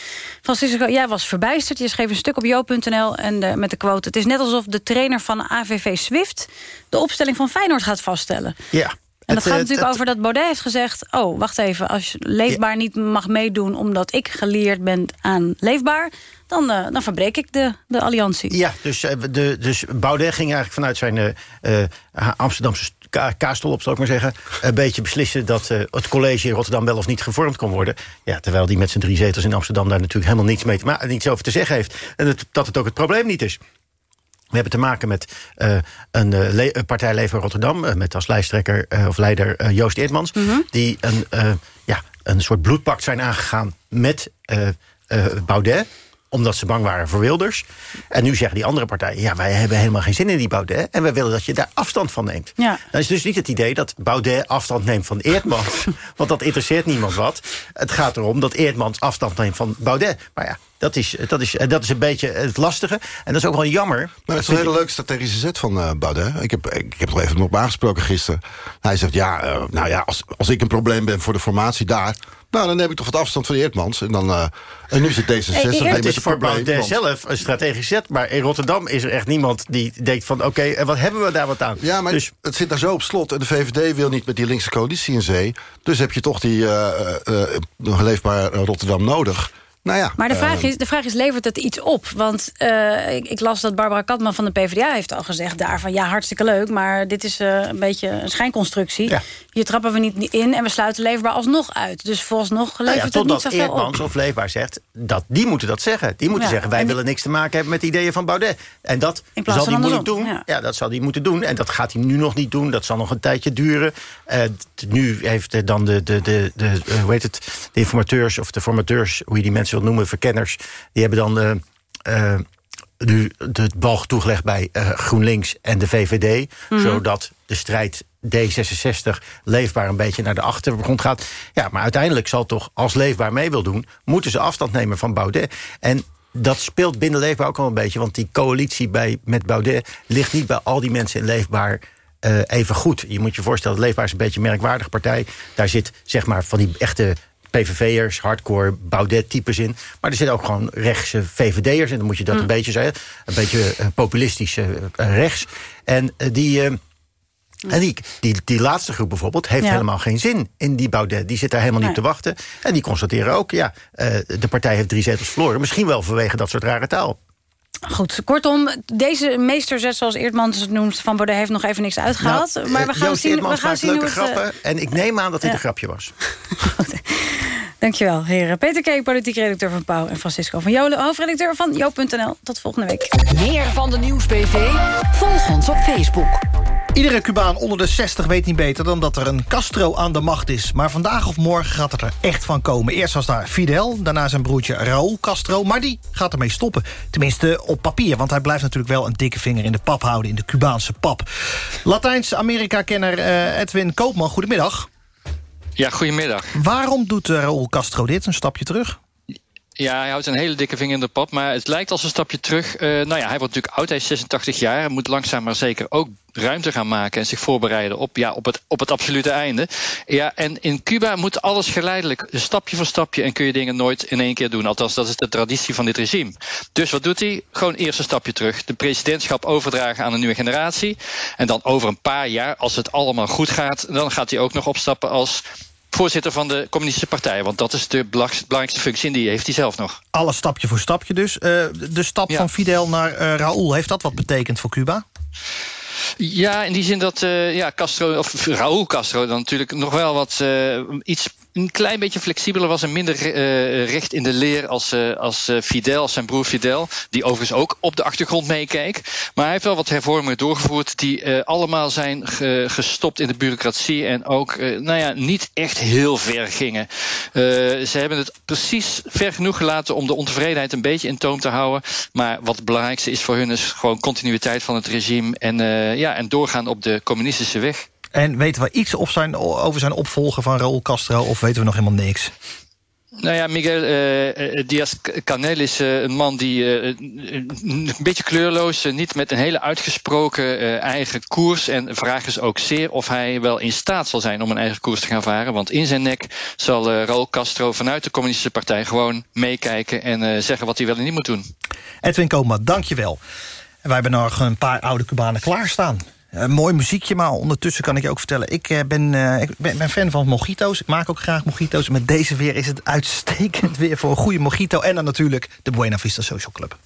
Francisco, jij was verbijsterd. Je schreef een stuk op jo.nl en de- met de quote... het is net alsof de trainer van AVV Swift... de opstelling van Feyenoord gaat vaststellen. Ja. En dat Het, gaat eh, natuurlijk het- over dat Baudet heeft gezegd... oh, wacht even, als je leefbaar niet mag meedoen... omdat ik geleerd ben aan leefbaar... dan, eh, dan verbreek ik de, de alliantie. Ja, dus, eh, de, dus Baudet ging eigenlijk vanuit zijn Amsterdamse ka kaastol op, zal ik maar zeggen... een beetje beslissen dat het college in Rotterdam wel of niet gevormd kon worden. Ja, terwijl die met zijn drie zetels in Amsterdam daar natuurlijk helemaal niets, mee te ma- niets over te zeggen heeft. En het, dat het ook het probleem niet is. We hebben te maken met eh, een, een partij Leefbaar Rotterdam... eh, met als lijsttrekker of leider Joost Eertmans... die een, ja, een soort bloedpact zijn aangegaan met Baudet omdat ze bang waren voor Wilders. En nu zeggen die andere partijen... ja, wij hebben helemaal geen zin in die Baudet... en wij willen dat je daar afstand van neemt. Ja. Dan is dus niet het idee dat Baudet afstand neemt van Eertmans. want dat interesseert niemand wat. Het gaat erom dat Eertmans afstand neemt van Baudet. Maar ja, dat is, dat is, dat is een beetje het lastige. En dat is ook wel jammer. Maar het is een hele leuke strategische zet van Baudet. Ik heb, ik heb er even nog op aangesproken gisteren. Hij zegt, ja, eh, nou ja, als, als ik een probleem ben voor de formatie daar... nou, dan neem ik toch wat afstand van Eertmans. En, dan, eh, en nu zit D66 Hey, Het is voor. Baudet zelf een strategische zet. Maar in Rotterdam is er echt niemand die denkt van... oké, en wat hebben we daar wat aan? Ja, maar Dus het zit daar zo op slot. En de VVD wil niet met die linkse coalitie in zee. Dus heb je toch die nog leefbaar Rotterdam nodig. Nou ja, Maar de vraag, eh, is, de vraag is, levert het iets op? Want eh, ik, ik las dat Barbara Katman van de PvdA heeft al gezegd daarvan... ja, hartstikke leuk, maar dit is eh, een beetje een schijnconstructie. Ja. Hier trappen we niet in en we sluiten leefbaar alsnog uit. Dus vooralsnog Nou ja, levert het niet totdat zoveel Eerdmans op. of Leefbaar zegt, dat, die moeten dat zeggen. Die moeten Ja, zeggen, wij en die- willen niks te maken hebben met de ideeën van Baudet. En dat zal hij moeilijk doen. Ja. ja. dat zal hij moeten doen. En dat gaat hij nu nog niet doen. Dat zal nog een tijdje duren. Eh, nu heeft dan de, de, de, de, hoe heet het, de informateurs... of de formateurs, hoe je die mensen wil noemen, verkenners... die hebben dan... eh, eh, nu de bal toegelegd bij eh, GroenLinks en de VVD. Mhm. Zodat de strijd D66 leefbaar een beetje naar de achtergrond gaat. Ja, maar uiteindelijk zal toch, als leefbaar mee wil doen... moeten ze afstand nemen van Baudet. En dat speelt binnen Leefbaar ook al een beetje... want die coalitie bij, met Baudet ligt niet bij al die mensen in Leefbaar... even goed. Je moet je voorstellen, Leefbaar is een beetje een merkwaardige partij. Daar zit zeg maar van die echte PVV'ers, hardcore Baudet-types in. Maar er zitten ook gewoon rechtse VVD'ers in. Dan moet je dat Mm. een beetje zeggen. Een beetje eh, populistisch eh, rechts. En eh, die... eh, en die, die, die laatste groep bijvoorbeeld heeft Ja. helemaal geen zin in die Baudet. Die zit daar helemaal niet te wachten. En die constateren ook, ja, eh, de partij heeft drie zetels verloren. Misschien wel vanwege dat soort rare taal. Goed, kortom, deze meesterzet, zoals Eertmans het noemt... van Baudet heeft nog even niks uitgehaald. Nou, maar we eh, gaan Joost zien, we gaan zien hoe leuke het... eh, grappen. En ik neem aan dat dit ja. een grapje was. Dankjewel, heren. Peter K., politiek redacteur van Pauw... en Francisco van Jolen, hoofdredacteur van Joop.nl. Tot volgende week. Meer van de Nieuws-PV? Volg ons op Facebook. Iedere Cubaan onder de 60 weet niet beter dan dat er een Castro aan de macht is. Maar vandaag of morgen gaat het er echt van komen. Eerst was daar Fidel, daarna zijn broertje Raúl Castro. Maar die gaat ermee stoppen. Tenminste op papier, want hij blijft natuurlijk wel een dikke vinger in de pap houden... in de Cubaanse pap. Latijns-Amerika-kenner eh, Edwin Koopman, goedemiddag. Ja, goedemiddag. Waarom doet eh, Raúl Castro dit, een stapje terug? Ja, hij houdt een hele dikke vinger in de pap, maar het lijkt als een stapje terug. Eh, nou ja, hij wordt natuurlijk oud, hij is 86 jaar. Hij moet langzaam maar zeker ook ruimte gaan maken en zich voorbereiden op, ja, op, het, op het absolute einde. Ja, en in Cuba moet alles geleidelijk, stapje voor stapje, en kun je dingen nooit in één keer doen. Althans, dat is de traditie van dit regime. Dus wat doet hij? Gewoon eerst een stapje terug. De presidentschap overdragen aan een nieuwe generatie. En dan over een paar jaar, als het allemaal goed gaat, dan gaat hij ook nog opstappen als voorzitter van de Communistische Partij. Want dat is de belang- belangrijkste functie en die heeft hij zelf nog. Alles stapje voor stapje dus. Eh, de stap van Fidel naar eh Raúl, heeft dat wat betekend voor Cuba? Ja, in die zin dat eh, ja, Castro, of Raúl Castro dan natuurlijk nog wel wat iets een klein beetje flexibeler was en minder eh, recht in de leer als, eh, als eh, Fidel, zijn broer Fidel, die overigens ook op de achtergrond meekeek. Maar hij heeft wel wat hervormingen doorgevoerd die allemaal zijn ge- gestopt in de bureaucratie en ook nou ja, niet echt heel ver gingen. Ze hebben het precies ver genoeg gelaten om de ontevredenheid een beetje in toom te houden. Maar wat het belangrijkste is voor hun is gewoon continuïteit van het regime en, ja, en doorgaan op de communistische weg. En weten we iets of zijn, over zijn opvolger van Raúl Castro... of weten we nog helemaal niks? Nou ja, Miguel eh, eh, Diaz-Canel is eh, een man die een beetje kleurloos, niet met een hele uitgesproken eigen koers. En de vraag is ook zeer of hij wel in staat zal zijn om een eigen koers te gaan varen. Want in zijn nek zal Raúl Castro vanuit de Communistische Partij gewoon meekijken en zeggen wat hij wel en niet moet doen. Edwin Koopman, dank je wel. En wij hebben nog een paar oude Cubanen klaarstaan. Een mooi muziekje, maar ondertussen kan ik je ook vertellen... ik, eh, ben, eh, ik ben, ben fan van mojito's. Ik maak ook graag mojito's. Met deze weer is het uitstekend weer voor een goede mojito. En dan natuurlijk de Buena Vista Social Club.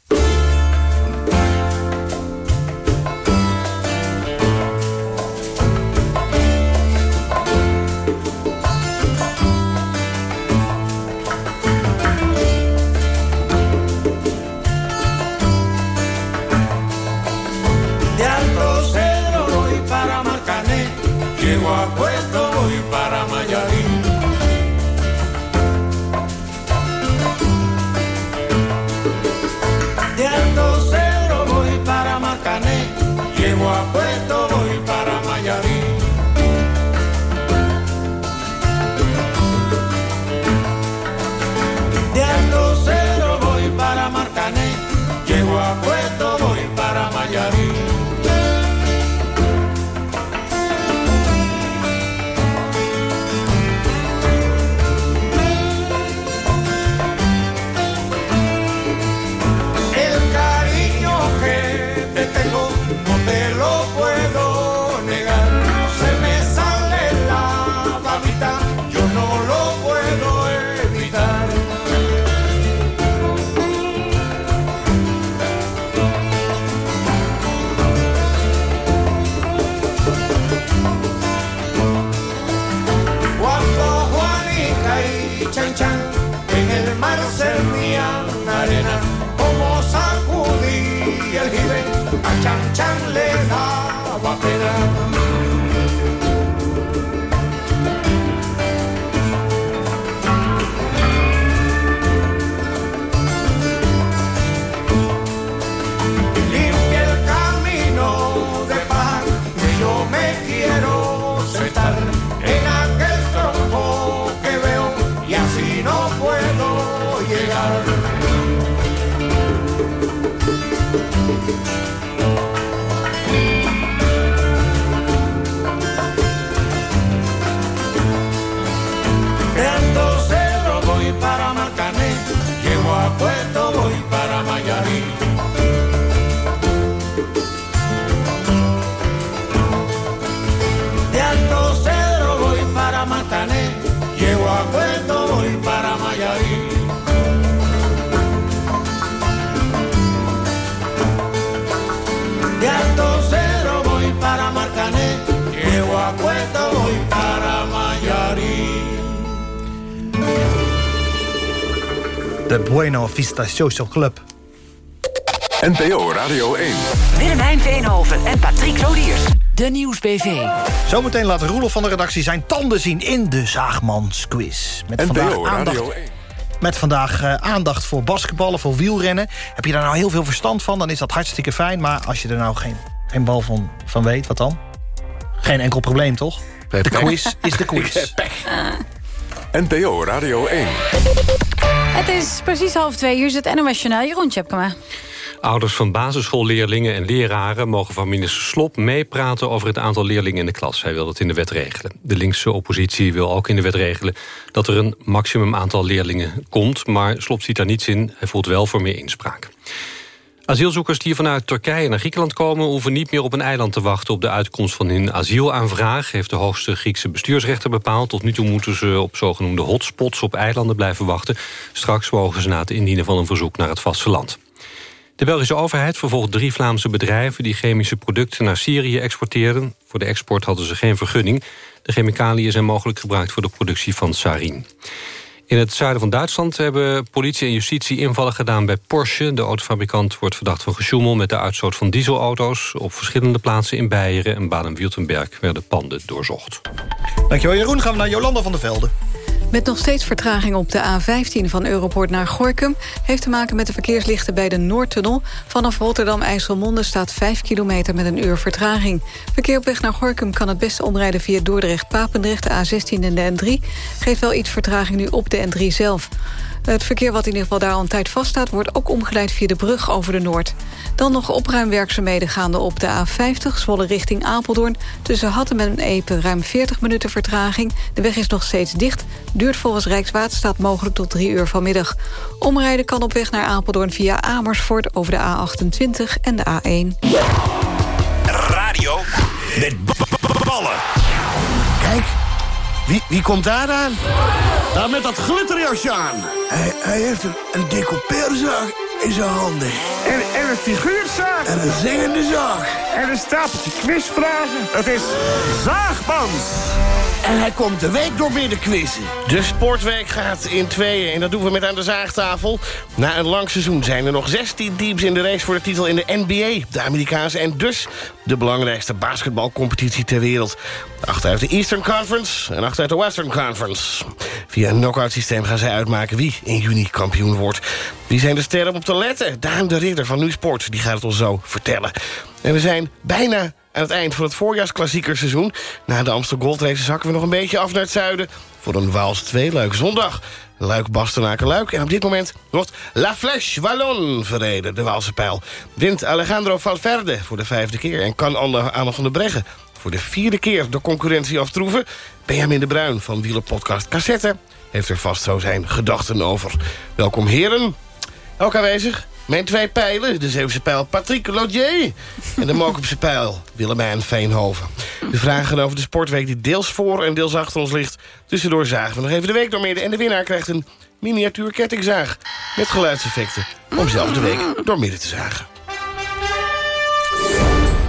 De Bueno Vista Social Club. NPO Radio 1. Willemijn Veenhoven en Patrick Lodiers. De Nieuwsbv. Zometeen laat Roelof van de redactie zijn tanden zien in de Zaagmans quiz. Met vandaag NPO aandacht, Radio 1. met vandaag eh, aandacht voor basketballen, voor wielrennen. Heb je daar nou heel veel verstand van, dan is dat hartstikke fijn. Maar als je er nou geen, geen bal van, van weet, wat dan? Geen enkel probleem, toch? De quiz is de quiz. NPO Radio 1. Het is precies half twee. Hier is het NOS Journaal. Jeroen Tjepkema. Ouders van basisschoolleerlingen en leraren mogen van minister Slop meepraten over het aantal leerlingen in de klas. Hij wil dat in de wet regelen. De linkse oppositie wil ook in de wet regelen dat er een maximum aantal leerlingen komt. Maar Slop ziet daar niets in. Hij voelt wel voor meer inspraak. Asielzoekers die vanuit Turkije naar Griekenland komen... hoeven niet meer op een eiland te wachten op de uitkomst van hun asielaanvraag... heeft de hoogste Griekse bestuursrechter bepaald. Tot nu toe moeten ze op zogenoemde hotspots op eilanden blijven wachten. Straks mogen ze na het indienen van een verzoek naar het vasteland. De Belgische overheid vervolgt drie Vlaamse bedrijven... die chemische producten naar Syrië exporteerden. Voor de export hadden ze geen vergunning. De chemicaliën zijn mogelijk gebruikt voor de productie van sarin. In het zuiden van Duitsland hebben politie en justitie invallen gedaan bij Porsche. De autofabrikant wordt verdacht van gesjoemel met de uitstoot van dieselauto's. Op verschillende plaatsen in Beieren en Baden-Württemberg werden panden doorzocht. Dankjewel Jeroen. Gaan we naar Jolanda van der Velde. Met nog steeds vertraging op de A15 van Europort naar Gorkum... heeft te maken met de verkeerslichten bij de Noordtunnel. Vanaf Rotterdam-IJsselmonde staat 5 kilometer met een uur vertraging. Verkeer op weg naar Gorkum kan het beste omrijden via Dordrecht-Papendrecht... de A16 en de N3. Geeft wel iets vertraging nu op de N3 zelf. Het verkeer wat in ieder geval daar al een tijd vaststaat... wordt ook omgeleid via de brug over de Noord. Dan nog opruimwerkzaamheden gaande op de A50... Zwolle richting Apeldoorn. Tussen Hattem en Epe ruim 40 minuten vertraging. De weg is nog steeds dicht. Duurt volgens Rijkswaterstaat mogelijk tot 3 uur vanmiddag. Omrijden kan op weg naar Apeldoorn via Amersfoort... over de A28 en de A1. Radio met ballen. Kijk, wie, wie komt daar aan? Daar met dat glitterjasje aan. Hij, hij heeft een, een decoupeerzaag in zijn handen. En, en een figuurzaag. En een zingende zaag. En een stapeltje quizvragen. Het is Zaagmans. En hij komt de week door midden quizzen. De sportweek gaat in tweeën en dat doen we met aan de zaagtafel. Na een lang seizoen zijn er nog 16 teams in de race voor de titel in de NBA. De Amerikaanse en dus de belangrijkste basketbalcompetitie ter wereld. Acht uit de Eastern Conference en acht uit de Western Conference. Via een knockout systeem gaan zij uitmaken wie in juni kampioen wordt. Wie zijn de sterren om op te letten? Daan de Ridder van Nu Sport, die gaat het ons zo vertellen. En we zijn bijna aan het eind van het voorjaarsklassiekerseizoen. Na de Amsterdam Gold Race zakken we nog een beetje af naar het zuiden... voor een Waals 2 Luik zondag. Luik, Bastenaken, Luik. En op dit moment wordt La Flèche Wallon verreden, de Waalse pijl. Wint Alejandro Valverde voor de vijfde keer... en kan Anne van der Breggen voor de vierde keer de concurrentie aftroeven. Benjamin de Bruin van Wielerpodcast Cassette... heeft er vast zo zijn gedachten over. Welkom heren. Ook aanwezig mijn twee pijlen, de Zeeuwse pijl Patrick Lodier... en de Mokumse pijl Willemijn Veenhoven. De vragen over de sportweek die deels voor en deels achter ons ligt. Tussendoor zagen we nog even de week doormidden... en de winnaar krijgt een miniatuur kettingzaag met geluidseffecten... om zelf de week doormidden te zagen.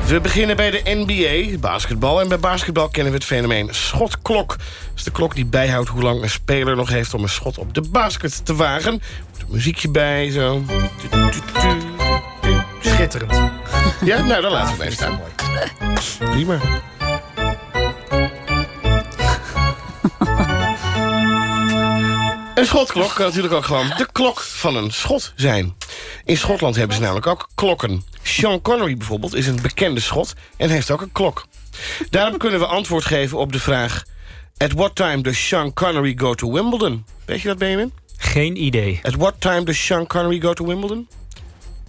We beginnen bij de NBA, basketbal. En bij basketbal kennen we het fenomeen schotklok. Dat is de klok die bijhoudt hoe lang een speler nog heeft... om een schot op de basket te wagen. Muziekje bij, zo. Schitterend. Ja, nou, dan laten we bij staan. Prima. Een schotklok kan natuurlijk ook gewoon de klok van een schot zijn. In Schotland hebben ze namelijk ook klokken. Sean Connery bijvoorbeeld is een bekende schot en heeft ook een klok. Daarom kunnen we antwoord geven op de vraag... At what time does Sean Connery go to Wimbledon? Weet je dat, Benjamin? Geen idee. At what time does Sean Connery go to Wimbledon?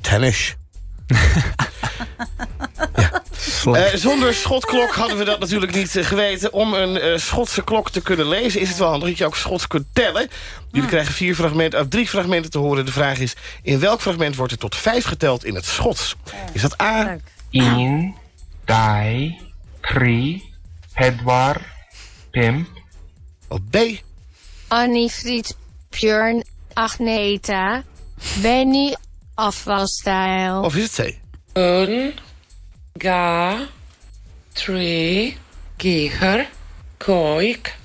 Tennis. Eh, zonder schotklok hadden we dat natuurlijk niet eh, geweten. Om een eh, Schotse klok te kunnen lezen is het wel handig dat je ook Schots kunt tellen. Jullie krijgen vier fragmenten, of drie fragmenten te horen. De vraag is, in welk fragment wordt er tot vijf geteld in het Schots? Is dat A? 1, 2, 3, pedwar, pimp. Of B? Anifried, Björn, Agneta, Benny, afwasstijl. Of is het C? Un, ga, tre, giger, koik.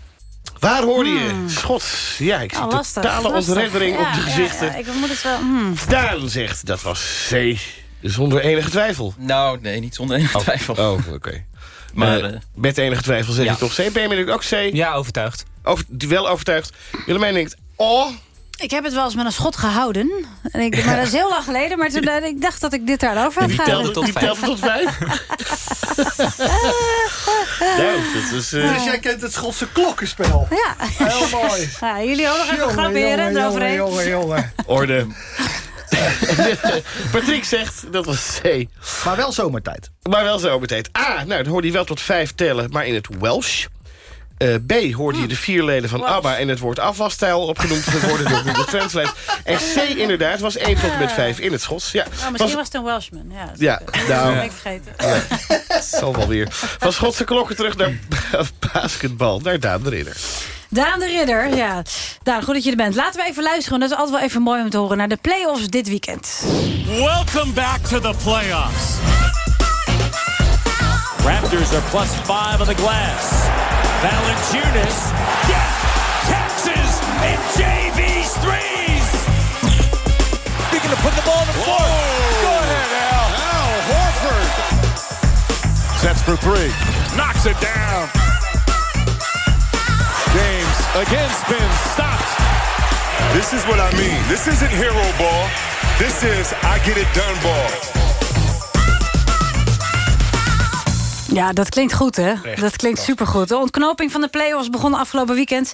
Waar hoorde je? Schot. Ja, ik zie Hmm. Oh, lastig, totale lastig. ontreddering op de gezichten. ja, ik moet het wel... hmm. Daan zegt, dat was C. Zonder enige twijfel. Nou, nee, niet zonder enige twijfel. Oh, oké. Maar, Eh, met enige twijfel zeg ja. je toch C. Ben je ook C? Ja, overtuigd. Over, wel overtuigd. Willemijn denkt, oh... Ik heb het wel eens met een schot gehouden. En ik, maar dat is heel lang geleden. Maar toen, ik dacht dat ik dit daarover had gehouden. telde tot, die telde tot vijf? nou, dat is... eh, Dus jij kent het Schotse klokkenspel. Ja. Heel mooi. Ja, jullie ook nog even Jongen, grapperen jongen, eroverheen. jongen, jongen, jongen. Orde. Patrick zegt, dat was C. Maar wel zomertijd. Maar wel zomertijd. A, nou, dan hoorde je wel tot vijf tellen, maar in het Welsh. Eh, B, hoorde je de vier leden van ABBA en het woord afwasstijl opgenoemd te worden door Google Translate. En C, inderdaad, was 1 tot en met 5 in het Schots. Ja, Oh, misschien was- was het een Welshman. Ja, dat Ja, is- nou. dat ben ik vergeten. Ja, zal wel weer. Van Schotse klokken terug naar basketbal, naar Daan de Ridder. Daan de Ridder, ja. Daan, goed dat je er bent. Laten we even luisteren, dat is altijd wel even mooi om te horen... naar de play-offs dit weekend. Welcome back to the playoffs. Raptors are plus five on the glass. Valanciunas yeah, catches and JV's threes. Speaking of putting the ball on the floor. Go ahead, Al. Al Horford. Sets for three. Knocks it down. James again spins, stops. This is what I mean. This isn't hero ball. This is I get it done ball. Ja, dat klinkt goed, hè? dat klinkt supergoed. De ontknoping van de play-offs begon afgelopen weekend.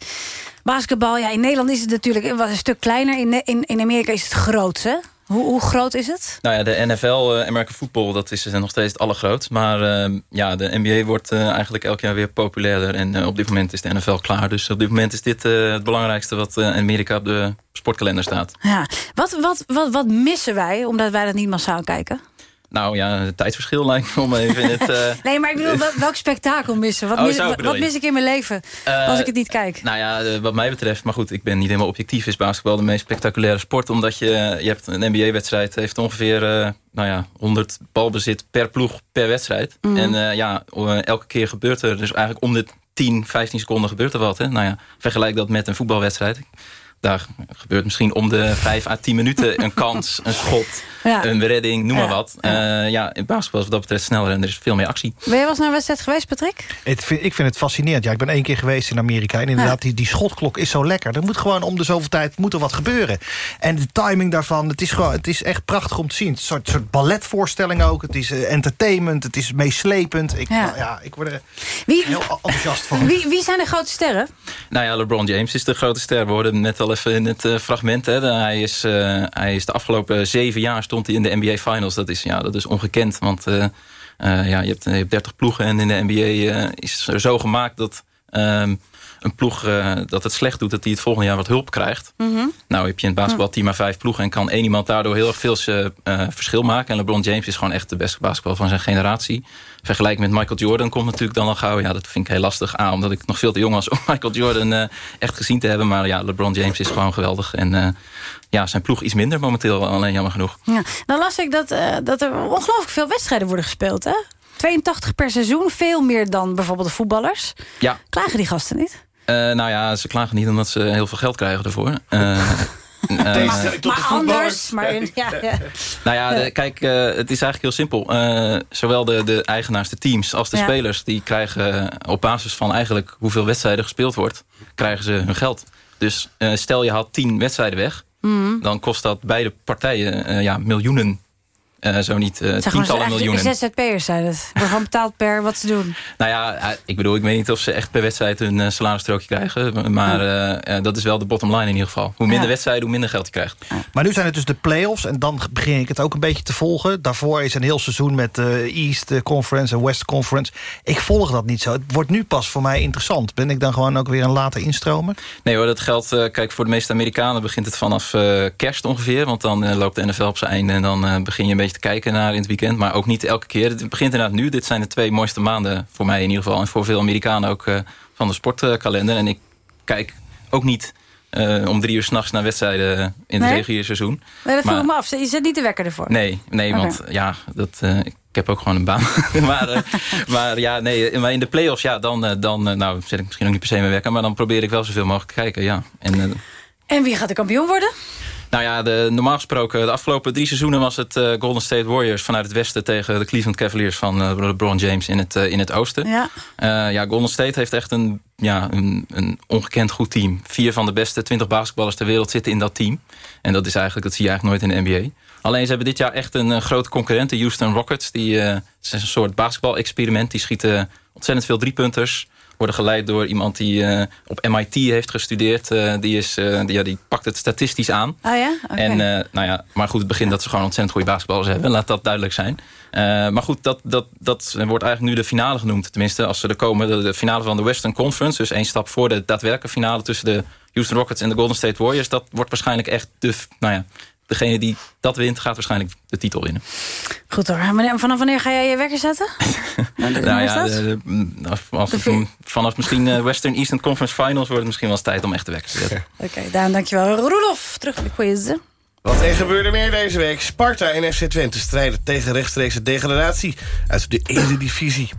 Basketbal, ja, in Nederland is het natuurlijk wat een stuk kleiner. In, in, in Amerika is het groot, hè? Hoe, hoe groot is het? Nou ja, de NFL, eh, American Football, dat is eh, nog steeds het allergroot. Maar eh, ja, de NBA wordt eh, eigenlijk elk jaar weer populairder. En op dit moment is de NFL klaar. Dus op dit moment is dit eh, het belangrijkste wat in Amerika op de sportkalender staat. Ja. Wat, wat, wat, wat missen wij, omdat wij dat niet massaal kijken? Nou ja, het tijdsverschil lijkt me om even in het... eh, Nee, maar ik bedoel, wel- welk spektakel missen? Wat, Oh, mis, wat, mis ik in mijn leven Eh, als ik het niet kijk? Nou ja, eh, wat mij betreft, maar goed, ik ben niet helemaal objectief... is basketbal de meest spectaculaire sport. Omdat je, je hebt een NBA-wedstrijd, heeft ongeveer eh, nou ja, 100 balbezit per ploeg per wedstrijd. Mhm. En ja, elke keer gebeurt er, dus eigenlijk om de 10, 15 seconden gebeurt er wat. Hè? Nou ja, vergelijk dat met een voetbalwedstrijd. Daar gebeurt misschien om de 5 à 10 minuten een kans, een schot, Ja. een redding, noem maar Ja, wat. Ja. ja, in basketbal is wat dat betreft sneller en er is veel meer actie. Ben jij wel eens naar een wedstrijd geweest, Patrick? Het vind, ik vind het fascinerend. Ja, ik ben één keer geweest in Amerika. En inderdaad, die, die schotklok is zo lekker. Er moet gewoon om de zoveel tijd moet er wat gebeuren. En de timing daarvan, het is, gewoon, het is echt prachtig om te zien. Het is een soort, soort balletvoorstelling ook. Het is eh, entertainment, het is meeslepend. Ik, Ja. nou ja, ik word er Wie, heel enthousiast van. Wie, wie zijn de grote sterren? Nou ja, LeBron James is de grote ster. We hoorden hem net al even in het eh, fragment. Hè. Hij, is, eh, hij is de afgelopen zeven jaar stond hij in de NBA Finals. Dat is, ja, dat is ongekend. Want eh, ja, je, hebt, je hebt 30 ploegen. En in de NBA is er zo gemaakt dat ehm, een ploeg eh, dat het slecht doet... dat hij het volgende jaar wat hulp krijgt. Nou heb je in het basketbalteam maar vijf ploegen... en kan één iemand daardoor heel erg veel eh, eh, verschil maken. En LeBron James is gewoon echt de beste basketbal van zijn generatie. Vergelijk met Michael Jordan komt natuurlijk dan al gauw. Ja, dat vind ik heel lastig. A, omdat ik nog veel te jong was om Michael Jordan echt gezien te hebben. Maar ja, LeBron James is gewoon geweldig. En ja, zijn ploeg iets minder momenteel, alleen jammer genoeg. Ja. Nou las ik dat, dat er ongelooflijk veel wedstrijden worden gespeeld, hè? 82 per seizoen, veel meer dan bijvoorbeeld de voetballers. Ja, Klagen die gasten niet? Eh, nou ja, ze klagen niet omdat ze heel veel geld krijgen ervoor. Eh, eh, maar anders, maar in- ja, ja. Nou ja, de- kijk, het is eigenlijk heel simpel. Eh, zowel de, de eigenaars, de teams, als de Ja. spelers... die krijgen op basis van eigenlijk hoeveel wedstrijden gespeeld wordt... krijgen ze hun geld. Dus eh, stel je haalt tien wedstrijden weg... Mhm. dan kost dat beide partijen ja, miljoenen. Eh, zo niet eh, maar, tientallen echt miljoenen. ZZP'ers zijn het. Worden gewoon betaald per wat ze doen. Nou ja, eh, ik bedoel, ik weet niet of ze echt per wedstrijd een uh, salarisstrookje krijgen. Maar uh, uh, dat is wel de bottom line in ieder geval. Hoe minder ja. wedstrijden, hoe minder geld je krijgt. Maar nu zijn het dus de play-offs en dan begin ik het ook een beetje te volgen. Daarvoor is een heel seizoen met uh, East Conference en West Conference. Ik volg dat niet zo. Het wordt nu pas voor mij interessant. Ben ik dan gewoon ook weer een later instromer? Nee hoor, dat geldt. Uh, kijk, voor de meeste Amerikanen begint het vanaf uh, kerst ongeveer. Want dan loopt de NFL op zijn einde en dan begin je een beetje te kijken naar in het weekend. Maar ook niet elke keer. Het begint inderdaad nu. Dit zijn de twee mooiste maanden voor mij in ieder geval. En voor veel Amerikanen ook uh, van de sportkalender. En ik kijk ook niet uh, om drie uur s'nachts naar wedstrijden in het Nee? reguliere seizoen. Nee, dat vroeg me af. Je zet niet de wekker ervoor. Nee, nee want ja, dat, uh, ik heb ook gewoon een baan. maar, uh, maar ja, nee, maar in de play-offs, ja, dan, dan nou, zet ik misschien ook niet per se mee werken... maar dan probeer ik wel zoveel mogelijk te kijken, ja. En, en wie gaat de kampioen worden? Nou ja, de, normaal gesproken, de afgelopen drie seizoenen was het uh, Golden State Warriors vanuit het westen tegen de Cleveland Cavaliers van uh, LeBron James in het, uh, in het oosten. Ja. ja, Golden State heeft echt een, ja, een, een ongekend goed team. Vier van de beste twintig basketballers ter wereld zitten in dat team. En dat is eigenlijk, dat zie je eigenlijk nooit in de NBA. Alleen ze hebben dit jaar echt een grote concurrent, de Houston Rockets. Die het is een soort basketbal-experiment. Die schieten ontzettend veel driepunters worden geleid door iemand die uh, op MIT heeft gestudeerd. Uh, die, is, uh, die, ja, die pakt het statistisch aan. Oh ja? Okay. En, nou ja, maar goed, het begint dat ze gewoon ontzettend goede basketballers hebben. Laat dat duidelijk zijn. maar goed, dat, dat, dat wordt eigenlijk nu de finale genoemd. Tenminste, als ze er komen, de, de finale van de Western Conference. Dus één stap voor de daadwerkelijke finale tussen de Houston Rockets en de Golden State Warriors. Dat wordt waarschijnlijk echt de, nou ja, degene die dat wint, gaat waarschijnlijk de titel winnen. Goed hoor. Wanneer, vanaf wanneer ga jij je wekker zetten? nou, nou ja, de, de, als het, vanaf misschien uh, Western Eastern Conference Finals... wordt het misschien wel eens tijd om echt de wekker te zetten. Oké, okay, Daan, dankjewel. Roelof, terug naar de quiz. Wat er gebeurde meer deze week? Sparta en FC Twente strijden tegen rechtstreekse degradatie uit de Eredivisie.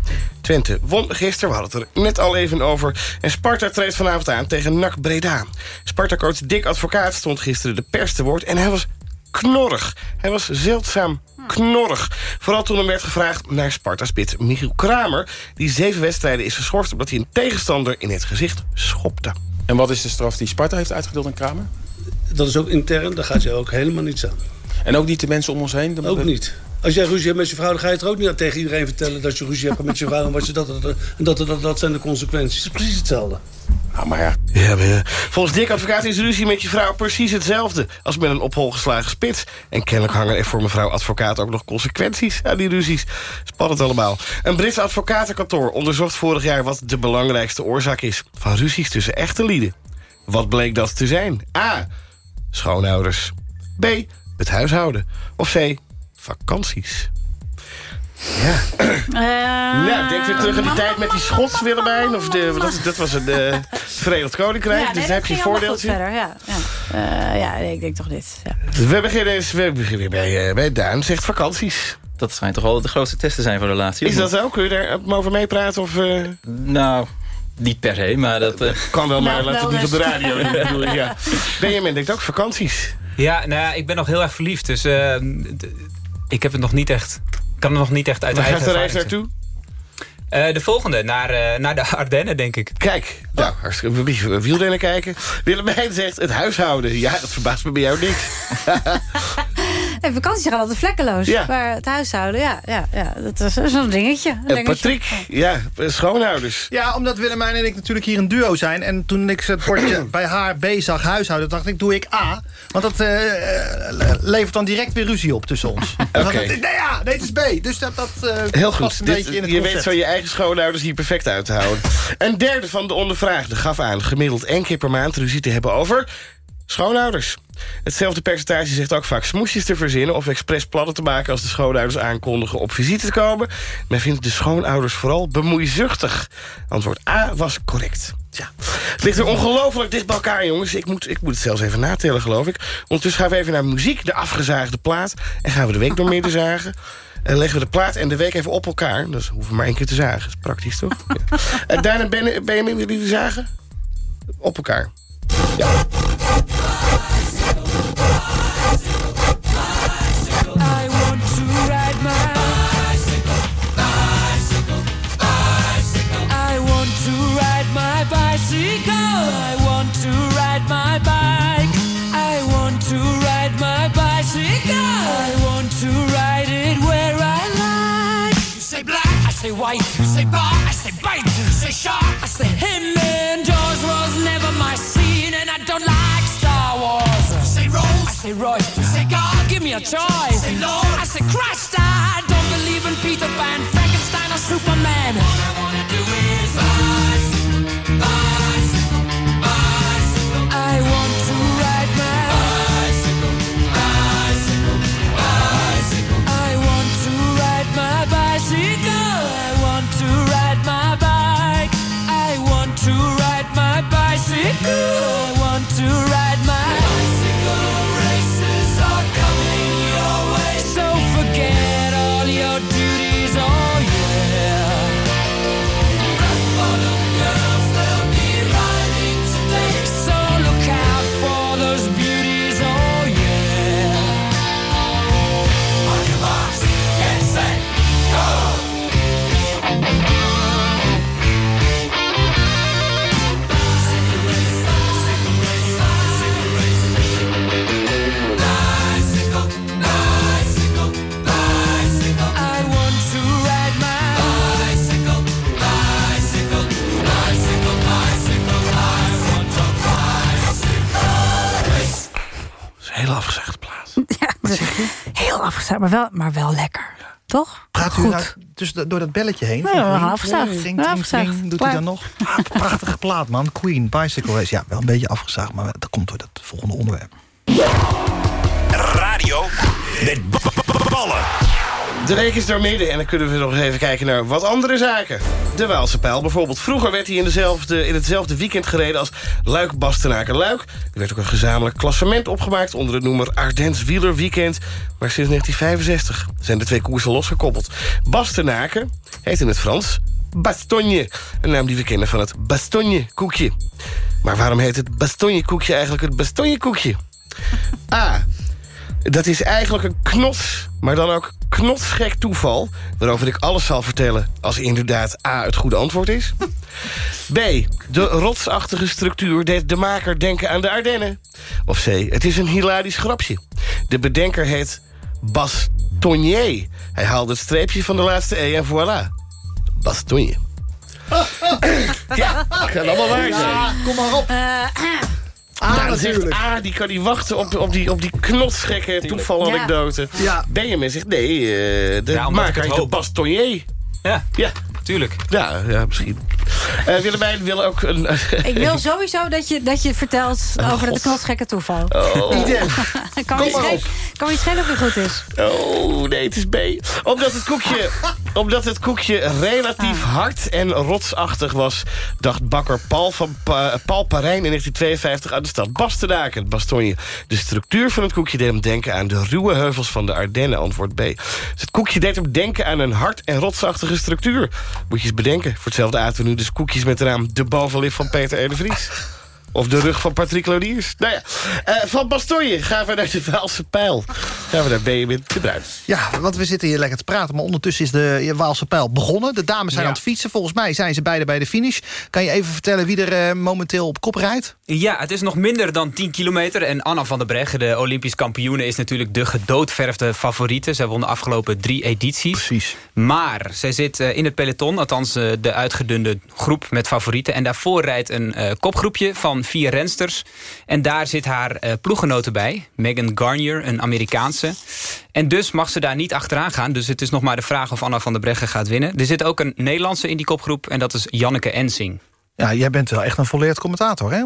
Twente won gisteren, we hadden het er net al even over. En Sparta treedt vanavond aan tegen NAC Breda. Sparta-coach Dick Advocaat stond gisteren de pers te woord... en hij was knorrig. Hij was zeldzaam knorrig. Vooral toen hem werd gevraagd naar Sparta-spit Michiel Kramer... die zeven wedstrijden is geschorst omdat hij een tegenstander in het gezicht schopte. En wat is de straf die Sparta heeft uitgedeeld aan Kramer? Dat is ook intern, daar gaat je ook helemaal niets aan. En ook niet de mensen om ons heen? Dan ook niet. Als jij ruzie hebt met je vrouw, dan ga je het er ook niet aan tegen iedereen vertellen... dat je ruzie hebt met je vrouw en, wat je dat, dat, en dat, dat, dat zijn de consequenties. Het is precies hetzelfde. Nou, ja. ja. Volgens Dick Advocaat is ruzie met je vrouw precies hetzelfde... als met een opholgeslagen spits. En kennelijk hangen er voor mevrouw Advocaat ook nog consequenties aan die ruzies. Spannend allemaal. Een Brits advocatenkantoor onderzocht vorig jaar... wat de belangrijkste oorzaak is van ruzies tussen echte lieden. Wat bleek dat te zijn? A. Schoonouders. B. Het huishouden. Of C. Vakanties. Ja. Uh, nou, denk weer terug aan die tijd met die Schots, Willemijn. Of de, dat, dat was het uh, Verenigd Koninkrijk. Ja, nee, dus dan heb je een voordeeltje. Verder, ja, ja. Uh, ja nee, ik denk toch dit. Ja. We beginnen, eens, we beginnen weer bij, bij Daan. Zegt vakanties. Dat schijnt toch wel de grootste testen zijn voor de relatie. Is dat zo? Kun je daar over meepraten? Of, Nou, niet per se, maar dat... Kan wel, maar laat het niet op de radio doen. Ja. Benjamin denkt ook vakanties. Ja, nou ja, ik ben nog heel erg verliefd. Dus ik heb het nog niet echt... kan er nog niet echt uit Waar gaat de reis naartoe? Uh, de volgende, naar, uh, naar de Ardennen, denk ik. Kijk, nou, hartstikke wielrennen kijken. Willemijn zegt het huishouden. Ja, dat verbaast me bij jou niks. En vakantie gaan altijd vlekkeloos. Ja. Maar het huishouden, ja, ja, ja dat is zo'n dingetje. Een en Patrick, ja, schoonouders. Ja, omdat Willemijn en ik natuurlijk hier een duo zijn. En toen ik het bordje bij haar B zag, huishouden, dacht ik, doe ik A. Want dat uh, levert dan direct weer ruzie op tussen ons. Oké. Okay. Nee, ja, nee, het is B. Dus dat, dat uh, Heel goed. een Dit, beetje in het je concept. weet zo je eigen schoonouders hier perfect uit te houden. een derde van de ondervraagden gaf aan gemiddeld één keer per maand ruzie te hebben over schoonouders. Hetzelfde percentage zegt ook vaak smoesjes te verzinnen... of expres plannen te maken als de schoonouders aankondigen op visite te komen. Men vindt de schoonouders vooral bemoeizuchtig. Antwoord A was correct. Ja. Het ligt er ongelooflijk dicht bij elkaar, jongens. Ik moet, ik moet het zelfs even natellen, geloof ik. Ondertussen gaan we even naar muziek, de afgezaagde plaat... en gaan we de week door midden zagen. En leggen we de plaat en de week even op elkaar. Dus hoeven we maar één keer te zagen. Dat is praktisch, toch? Ja. En daarna ben, Benjamin, willen jullie zagen? Op elkaar. Ja. Say bite. Say shark, I say him. And Jaws was never my scene, and I don't like Star Wars. Say Rose, I say Royce. Say God, give me a choice. Say Lord, I say Christ. I don't believe in Peter Pan, Frankenstein, or Superman. Maar wel, maar wel lekker. Toch? Praat u Goed. nou tussen, door dat belletje heen? Ja, afgezaagd. ring, Ja, ring, afgezaagd. Doet Klaar. hij dan nog? Ah, prachtige plaat, man. Queen, Bicycle Race. Ja, wel een beetje afgezaagd, maar dat komt door dat volgende onderwerp. Radio met ballen. De week is door midden en dan kunnen we nog even kijken naar wat andere zaken. De Waalse Pijl bijvoorbeeld. Vroeger werd hij in, dezelfde, in hetzelfde weekend gereden als Luik Bastenaken Luik. Er werd ook een gezamenlijk klassement opgemaakt onder het noemer Ardens Wieler Weekend. Maar sinds 1965 zijn de twee koersen losgekoppeld. Bastenaken heet in het Frans Bastogne. Een naam die we kennen van het Bastogne koekje. Maar waarom heet het Bastogne koekje eigenlijk het Bastogne koekje? A. Dat is eigenlijk een knots, maar dan ook knotsgek toeval... waarover ik alles zal vertellen als inderdaad A het goede antwoord is. B. De rotsachtige structuur deed de maker denken aan de Ardennen. Of C. Het is een hilarisch grapje. De bedenker heet Bastonnier. Hij haalde het streepje van de laatste E en voilà. Bastogne. ja, kan allemaal waar zijn. Ja, kom maar op. Ah, Ah, dan zegt natuurlijk. A, die kan niet wachten op, op die, op die knotsgekke toevalanekdote. Ja. Benjamin zegt nee, eh, de Ja, maker heet de. Bastonnier. Ja, Ja, tuurlijk. ja, ja misschien. Eh Willemijn wil ook een... Ik wil sowieso dat je, dat je vertelt over het knotsgekke toeval. Oh. kan, Kom maar op. kan niet schelen of het goed is. Oh, nee, het is B. Omdat het koekje, omdat het koekje relatief Ah. hard en rotsachtig was... dacht bakker Paul, van Pa- Paul Parijn in 1952 aan de stad Bastenaken, het Bastogne. De structuur van het koekje deed hem denken aan de ruwe heuvels van de Ardennen, antwoord B. Dus het koekje deed hem denken aan een hard en rotsachtige structuur. Moet je eens bedenken, voor hetzelfde aten we nu dus koekjes met de naam De Bovenlip van Peter R. de Vries. Of de rug van Patrick Lodiers. Nou ja, eh, van Bastogne gaan we naar de Waalse Pijl. Gaan we naar Benjamin de Bruin. Ja, want we zitten hier lekker te praten. Maar ondertussen is de Waalse Pijl begonnen. De dames zijn Ja. aan het fietsen. Volgens mij zijn ze beide bij de finish. Kan je even vertellen wie er eh, momenteel op kop rijdt? Ja, het is nog minder dan 10 kilometer. En Anna van der Breggen, de Olympisch kampioene... is natuurlijk de gedoodverfde favoriete. Zij won de afgelopen drie edities. Precies. Maar zij zit eh, in het peloton, althans de uitgedunde groep met favorieten. En daarvoor rijdt een kopgroepje van vier rensters. En daar zit haar eh ploeggenote bij, Megan Garnier, een Amerikaanse. En dus mag ze daar niet achteraan gaan. Dus het is nog maar de vraag of Anna van der Breggen gaat winnen. Er zit ook een Nederlandse in die kopgroep en dat is Janneke Ensing. Ja, jij bent wel echt een volleerd commentator, hè?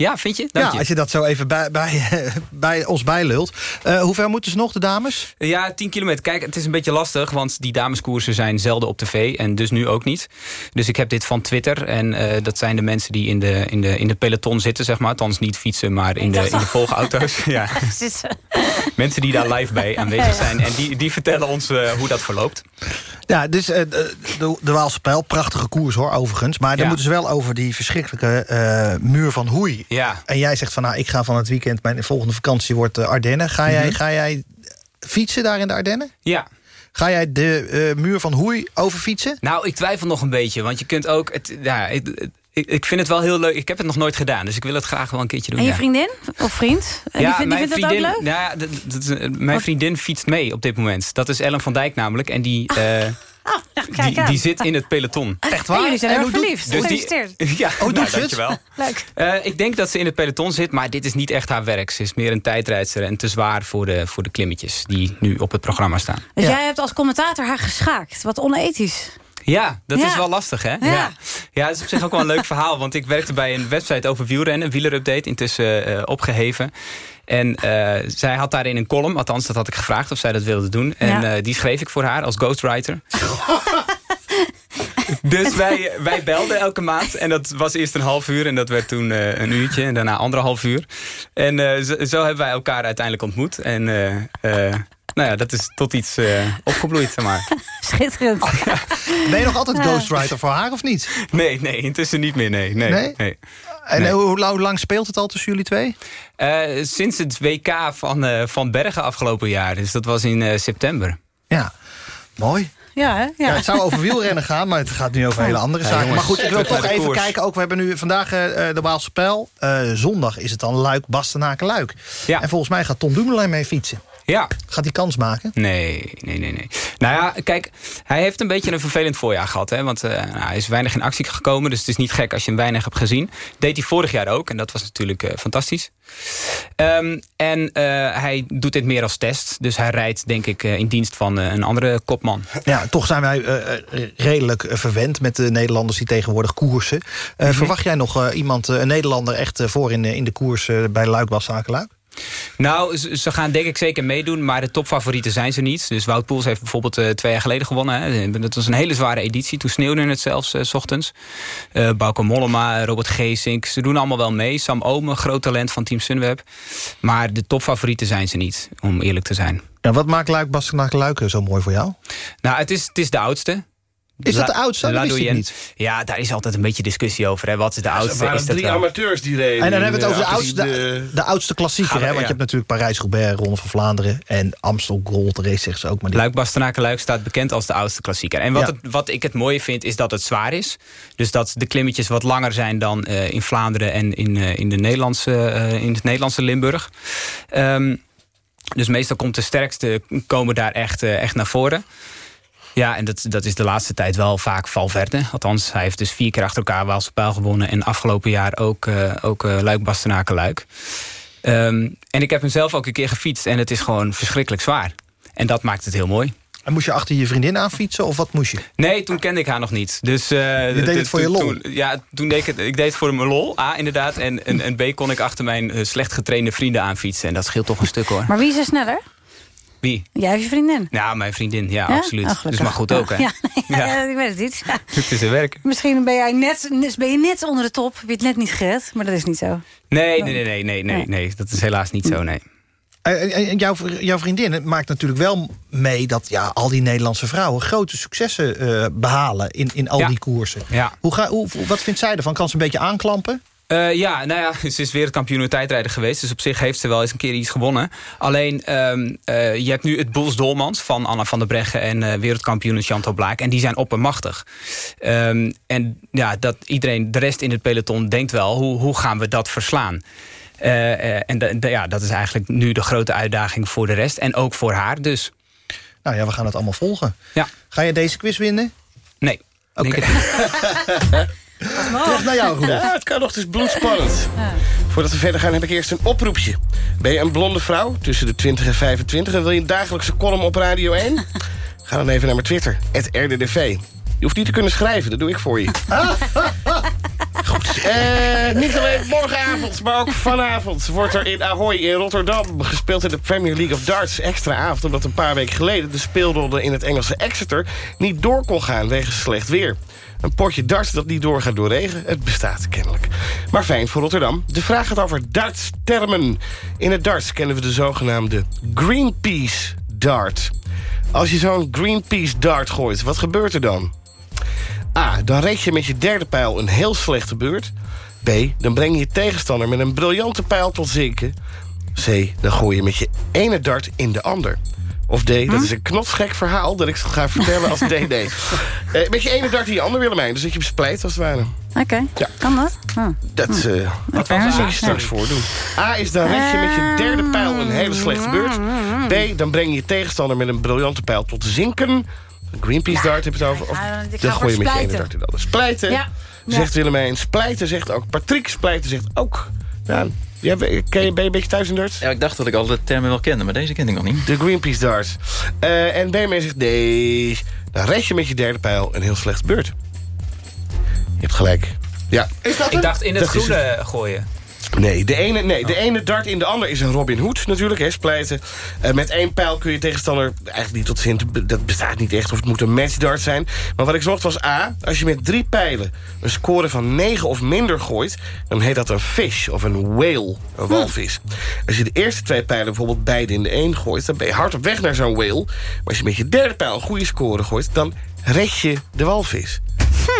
Ja, vind je? Dank ja, je. als je dat zo even bij, bij, bij ons bijlult. Eh hoe ver moeten ze nog, de dames? Ja, 10 kilometer. Kijk, het is een beetje lastig, want die dameskoersen zijn zelden op tv en dus nu ook niet. Dus ik heb dit van Twitter en eh, dat zijn de mensen die in de, in, de, in de peloton zitten, zeg maar. Althans niet fietsen, maar in de, in de volgauto's. ja. Mensen die daar live bij aanwezig zijn en die, die vertellen ons eh, hoe dat verloopt. Ja, dus eh, de, de, Waalse Pijl, prachtige koers hoor, overigens. Maar dan Ja. moeten ze wel over die verschrikkelijke eh, muur van Hoei. Ja. En jij zegt van, nou, ik ga van het weekend... mijn volgende vakantie wordt eh, Ardennen. Ga, jij, Mhm. ga jij fietsen daar in de Ardennen? Ja. Ga jij de eh, muur van Hoei overfietsen? Nou, ik twijfel nog een beetje, want je kunt ook... Het, ja, ik, ik, ik vind het wel heel leuk. Ik heb het nog nooit gedaan, dus ik wil het graag wel een keertje doen. En je ja. vriendin of vriend? Die, die vindt het ook leuk? Ja, is- eh, mijn vriendin fietst mee op dit moment. Dat is Ellen van Dijk namelijk. En die, kijk die, die zit in het peloton. Echt En jullie zijn En doet- verliefd. Dus die- Gefeliciteerd. Ja, Oh, doet nou, ze het? dankjewel. Leuk. Eh, ik denk dat ze in het peloton zit, maar dit is niet echt haar werk. Ze is meer een tijdrijdster en te zwaar voor de, voor de klimmetjes... die nu op het programma staan. Dus Ja. jij hebt als commentator haar geschaakt. Wat onethisch. Ja, dat Ja. is wel lastig, hè? Ja. ja, dat is op zich ook wel een leuk verhaal. Want ik werkte bij een website over wielrennen, Wielerupdate, intussen eh, opgeheven. En eh, zij had daarin een column, althans dat had ik gevraagd of zij dat wilde doen. En Ja. eh, die schreef ik voor haar als ghostwriter. dus wij, wij belden elke maand. En dat was eerst een half uur en dat werd toen eh, een uurtje. En daarna anderhalf uur. En eh, zo, zo hebben wij elkaar uiteindelijk ontmoet. En eh, eh, nou ja, dat is tot iets eh, opgebloeid, zeg maar. Schitterend. Ben je nog altijd ghostwriter voor haar of niet? Nee, nee, intussen niet meer, nee. nee, Nee? nee. En Nee. eh, hoe, lang- hoe lang speelt het al tussen jullie twee? Eh, sinds het WK van, eh, van Bergen afgelopen jaar. Dus dat was in eh, september. Ja, mooi. Ja, hè? Ja. Ja. het zou over wielrennen gaan, maar het gaat nu over hele andere zaken. maar goed, ik wil toch even koers. kijken. Ook, we hebben nu vandaag eh, eh, de Waalse Pijl. Eh, zondag is het dan Luik, Bastenaken, Luik. Ja. En volgens mij gaat Tom Dumoulin mee fietsen. Ja. Gaat hij kans maken? Nee, nee, nee, nee. Nou ja, kijk, hij heeft een beetje een vervelend voorjaar gehad. Hè? Want eh, nou, hij is weinig in actie gekomen. Dus het is niet gek als je hem weinig hebt gezien. Deed hij vorig jaar ook. En dat was natuurlijk eh, fantastisch. Ehm, en eh, hij doet dit meer als test. Dus hij rijdt denk ik in dienst van een andere kopman. Ja, toch zijn wij redelijk verwend met de Nederlanders die tegenwoordig koersen. Mhm. Verwacht jij nog iemand, een Nederlander, echt voor in, in de koers bij Luik? Nou, ze, gaan denk ik zeker meedoen, maar de topfavorieten zijn ze niet. Dus Wout Poels heeft bijvoorbeeld eh, twee jaar geleden gewonnen. Hè. Dat was een hele zware editie. Toen sneeuwde het zelfs eh, s ochtends. Eh Bauke Mollema, Robert Geesink, ze doen allemaal wel mee. Sam Omen, groot talent van Team Sunweb. Maar de topfavorieten zijn ze niet, om eerlijk te zijn. Ja, wat maakt Luik Bastenaken-Luik zo mooi voor jou? Nou, het is, het is de oudste. Is dat de oudste? Dat La niet. Ja, daar is altijd een beetje discussie over. Hè. Wat is de Er oudste? waren Is dat drie wel? amateurs die reden. En dan hebben we het over de oudste, de, de oudste klassieker. We- Hè? Want ja. je hebt natuurlijk Parijs-Roubaix, Ronde van Vlaanderen... en Amstel Gold Race, zegt ze ook. Maar die... Luik Bastenaken Luik staat bekend als de oudste klassieker. En wat, Ja. het, wat ik het mooie vind, is dat het zwaar is. Dus dat de klimmetjes wat langer zijn dan eh, in Vlaanderen... en in, eh, in, de Nederlandse, eh, in het Nederlandse Limburg. Ehm, dus meestal komt de sterkste komen daar echt, echt naar voren. Ja, en dat, dat is de laatste tijd wel vaak Valverde. Althans, hij heeft dus vier keer achter elkaar Waalse Pijl gewonnen... en afgelopen jaar ook, eh ook eh, Luik Bastenaken Luik. Ehm, en ik heb hem zelf ook een keer gefietst... en het is gewoon verschrikkelijk zwaar. En dat maakt het heel mooi. En moest je achter je vriendin aan fietsen of wat moest je? Nee, toen kende ik haar nog niet. Dus, eh, Je deed het voor je toen- lol? toen- ja, toen deed ik het. Ik deed het voor mijn lol, A, inderdaad. En, en, en B, kon ik achter mijn slecht getrainde vrienden aanfietsen. En dat scheelt toch een stuk, hoor. Maar wie is er sneller? Wie? Jij of je vriendin? Ja, mijn vriendin. Ja, Ja? absoluut. Oh, dus maar goed ook, hè? Ja, nee, Ja. ik weet het niet. Het is een werk. Misschien ben, jij net, ben je net onder de top. Heb je het net niet gered, maar dat is niet zo. Nee, nee, nee, nee, nee, nee, nee. Dat is helaas niet zo, nee. Eh, En en jouw, jouw vriendin maakt natuurlijk wel mee dat ja, al die Nederlandse vrouwen grote successen eh, behalen in, in al Ja. die koersen. Ja. Hoe ga, hoe, wat vindt zij ervan? Kan ze een beetje aanklampen? Eh, ja, nou ja, ze is wereldkampioen tijdrijden geweest. Dus op zich heeft ze wel eens een keer iets gewonnen. Alleen, eh, je hebt nu het Boels Dolmans van Anna van der Breggen... en eh wereldkampioen Chantal Blaak. En die zijn oppermachtig. Ehm, en ja, dat iedereen, de rest in het peloton denkt wel... hoe, hoe gaan we dat verslaan? En ja, dat is eigenlijk nu de grote uitdaging voor de rest. En ook voor haar dus. Nou ja, we gaan het allemaal volgen. Ja. Ga je deze quiz winnen? Nee. Oké. Terug naar jou, Roelof. Ja, het kan nog, het is bloedspannend. Voordat we verder gaan heb ik eerst een oproepje. Ben je een blonde vrouw tussen de 20 en 25... en wil je een dagelijkse column op Radio 1? Ga dan even naar mijn Twitter, @rdv. Je hoeft niet te kunnen schrijven, dat doe ik voor je. Goed, eh, niet alleen morgenavond, maar ook vanavond... wordt er in Ahoy in Rotterdam gespeeld in de Premier League of Darts. Extra avond, omdat een paar weken geleden... de speelronde in het Engelse Exeter niet door kon gaan wegens slecht weer. Een potje darts dat niet doorgaat door regen, het bestaat kennelijk. Maar fijn voor Rotterdam. De vraag gaat over dartstermen. In het darts kennen we de zogenaamde Greenpeace dart. Als je zo'n Greenpeace dart gooit, wat gebeurt er dan? A. Dan reed je met je derde pijl een heel slechte beurt. B. Dan breng je je tegenstander met een briljante pijl tot zinken. C. Dan gooi je met je ene dart in de ander. Of D. Dat is een knotsgek verhaal dat ik ga vertellen als DD. Eh, met je ene dart in je ander, Willemijn. Dus dat je hem splijt als het ware. Oké, Ja. kan dat? Dat, eh Wat dat? je straks voordoen. A is dan red je met je derde pijl een hele slechte beurt. B, dan breng je je tegenstander met een briljante pijl tot zinken. Een Greenpeace dart heb je het over. Of Ja, ik dan gooi je met je ene dart in de. Splijten, Ja. zegt Willemijn. Splijten zegt ook. Patrick Splijten zegt ook. Ja, ja, ben je, ken je- ben je een beetje thuis in darts? Ja, ik dacht dat ik al de termen wel kende, maar deze ken ik nog niet. De Greenpeace dart. Eh, en Benjamin zegt nee. Dan red je met je derde pijl een heel slechte beurt. Je hebt gelijk. Ja. Ik dacht in het Dat groene gooien. Nee, de ene, nee, de ene dart in de ander is een Robin Hood natuurlijk, hè, splijten. Eh, met één pijl kun je tegenstander eigenlijk niet tot zin... Dat bestaat niet echt, of het moet een matchdart zijn. Maar wat ik zocht was A, als je met drie pijlen... een score van 9 of minder gooit... dan heet dat een fish of een whale, een walvis. Als je de eerste twee pijlen bijvoorbeeld beide in de één gooit... dan ben je hard op weg naar zo'n whale. Maar als je met je derde pijl een goede score gooit... dan red je de walvis.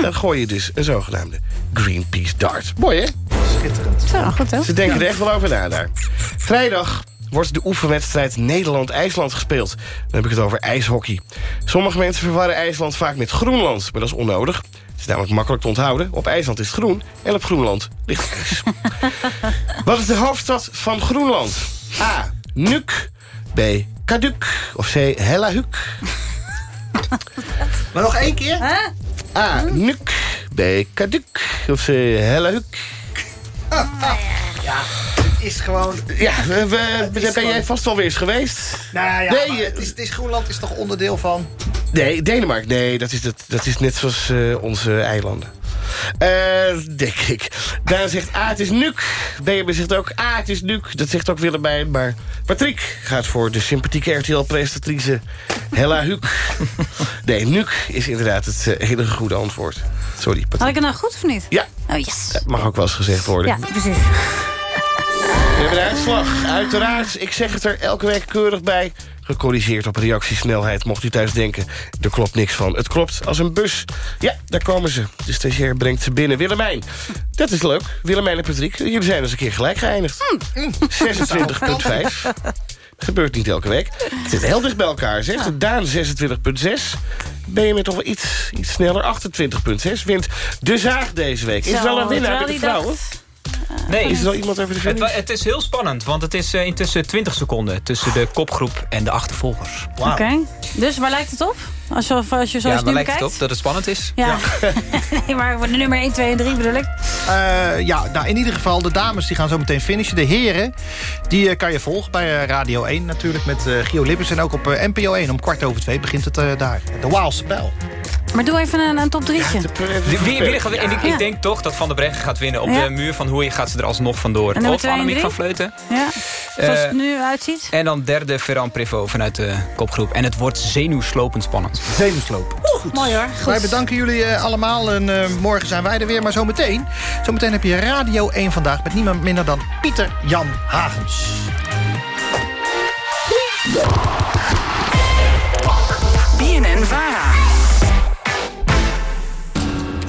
Dan gooi je dus een zogenaamde Greenpeace dart. Mooi, hè? Schitterend. Zo, goed hè? Ze denken er echt wel over na daar. Vrijdag wordt de oefenwedstrijd Nederland-IJsland gespeeld. Dan heb ik het over ijshockey. Sommige mensen verwarren IJsland vaak met Groenland, maar dat is onnodig. Het is namelijk makkelijk te onthouden. Op IJsland is het groen en op Groenland ligt ijs. Wat is de hoofdstad van Groenland? A. Nuuk. B. Kaduk. Of C. Hellahuk. Maar nog één keer? A. Nuuk. B. Kaduk. Of C. Hellahuk. Ja, is gewoon... Ja, we, we, daar ben jij vast wel weer eens geweest. Nou ja, Nee, eh, het, is, het is Groenland is toch onderdeel van... Nee, Denemarken. Nee, dat is, dat, dat is net zoals eh, onze eilanden. Eh, denk ik. Daan zegt, ah, het is Nuuk. Benjamin zegt ook, ah, het is Nuuk. Dat zegt ook Willemijn. Maar Patrick gaat voor de sympathieke RTL-presentatrice Hella Huuk. nee, Nuuk is inderdaad het eh, hele goede antwoord. Sorry, Had Patrick. ik het nou goed of niet? Ja. Oh, yes. Dat mag ook wel eens gezegd worden. Ja, precies. We hebben de uitslag. Uiteraard, ik zeg het er elke week keurig bij. Gecorrigeerd op reactiesnelheid, mocht u thuis denken. Er klopt niks van. Het klopt als een bus. Ja, daar komen ze. De stagiair brengt ze binnen. Willemijn. Dat is leuk. Willemijn en Patrick. Jullie zijn eens een keer gelijk geëindigd. 26,5. Gebeurt niet elke week. Het zit heel dicht bij elkaar, zegt Daan 26,6. Ben je met toch wel iets, iets sneller? 28,6. Wint de zaag deze week. Is wel een winnaar bij de vrouwen? Nee. Is er wel iemand over de Het, finish? het is heel spannend, want het is eh, intussen 20 seconden... tussen de kopgroep en de achtervolgers. Oké. Dus waar lijkt het op? Als je, als je zo ja, eens waar nu lijkt het op dat het spannend is? Ja. nee, maar voor de nummer 1, 2 en 3 bedoel ik. Eh, ja, nou, in ieder geval, de dames die gaan zo meteen finishen. De heren, die eh, kan je volgen bij eh, Radio 1 natuurlijk... met eh Gio Lippers. En ook op eh, NPO 1 om kwart over twee begint het eh, daar. De Waalse Bel. Maar doe even een, een top 3'tje. Wie, wie gaat- en ik, ik denk toch dat Van der Breggen gaat winnen. Op Ja. de muur van Hoei gaat ze er alsnog vandoor. Of Annemiek van Vleuten. Ja. Zoals Eh, het nu uitziet. En dan derde Ferran Prévost vanuit de kopgroep. En het wordt zenuwslopend spannend. Zenuwslopend. Goed. Mooi hoor. Goed. Wij bedanken jullie eh, allemaal en eh, morgen zijn wij er weer. Maar zometeen, zometeen heb je Radio 1 vandaag... met niemand minder dan Pieter Jan Hagens. BNN Vara.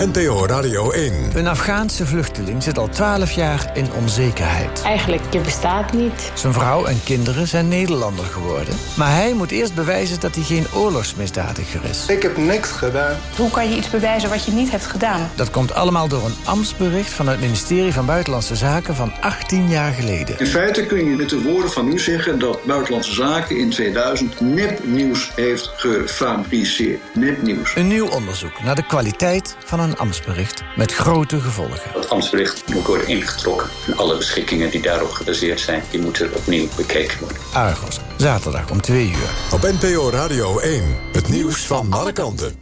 NPO Radio 1. Een Afghaanse vluchteling zit al 12 jaar in onzekerheid. Eigenlijk, je bestaat niet. Zijn vrouw en kinderen zijn Nederlander geworden. Maar hij moet eerst bewijzen dat hij geen oorlogsmisdadiger is. Ik heb niks gedaan. Hoe kan je iets bewijzen wat je niet hebt gedaan? Dat komt allemaal door een ambtsbericht van het ministerie van Buitenlandse Zaken van 18 jaar geleden. In feite kun je met de woorden van u zeggen dat Buitenlandse Zaken in 2000 nepnieuws heeft gefabriceerd. Nepnieuws. Een nieuw onderzoek naar de kwaliteit van een ambtsbericht met grote gevolgen. Het ambtsbericht moet worden ingetrokken. En alle beschikkingen die daarop gebaseerd zijn, die moeten opnieuw bekeken worden. Argos, zaterdag om 2 uur. Op NPO Radio 1. Het nieuws van alle kanten.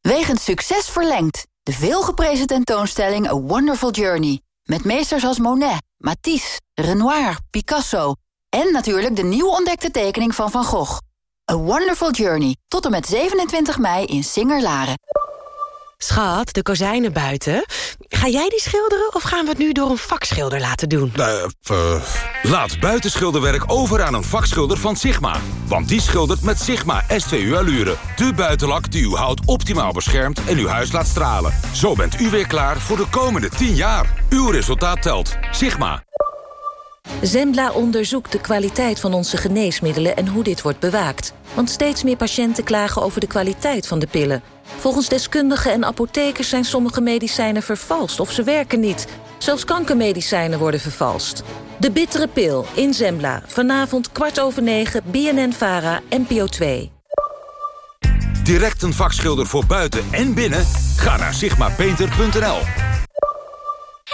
Wegens succes verlengd. De veelgeprezen tentoonstelling A Wonderful Journey. Met meesters als Monet, Matisse, Renoir, Picasso... en natuurlijk de nieuw ontdekte tekening van Van Gogh. A Wonderful Journey. Tot en met 27 mei in Singer-Laren. Schat, de kozijnen buiten. Ga jij die schilderen of gaan we het nu door een vakschilder laten doen? Eh, laat buitenschilderwerk over aan een vakschilder van Sigma. Want die schildert met Sigma S2U Allure. De buitenlak die uw hout optimaal beschermt en uw huis laat stralen. Zo bent u weer klaar voor de komende 10 jaar. Uw resultaat telt. Sigma. Zembla onderzoekt de kwaliteit van onze geneesmiddelen en hoe dit wordt bewaakt. Want steeds meer patiënten klagen over de kwaliteit van de pillen. Volgens deskundigen en apothekers zijn sommige medicijnen vervalst of ze werken niet. Zelfs kankermedicijnen worden vervalst. De bittere pil in Zembla. Vanavond kwart over negen, BNN-VARA, NPO 2. Direct een vakschilder voor buiten en binnen? Ga naar sigmapainter.nl.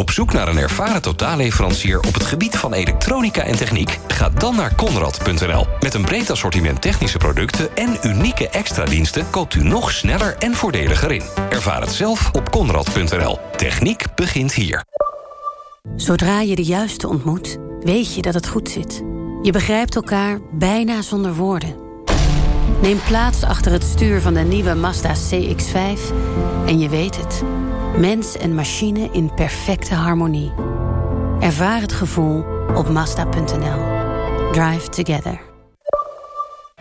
Op zoek naar een ervaren totaalleverancier op het gebied van elektronica en techniek? Ga dan naar Conrad.nl. Met een breed assortiment technische producten en unieke extra diensten koopt u nog sneller en voordeliger in. Ervaar het zelf op Conrad.nl. Techniek begint hier. Zodra je de juiste ontmoet, weet je dat het goed zit. Je begrijpt elkaar bijna zonder woorden. Neem plaats achter het stuur van de nieuwe Mazda CX-5 en je weet het. Mens en machine in perfecte harmonie. Ervaar het gevoel op Mazda.nl. Drive together.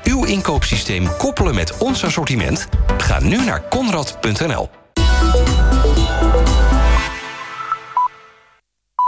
Uw inkoopsysteem koppelen met ons assortiment? Ga nu naar Conrad.nl.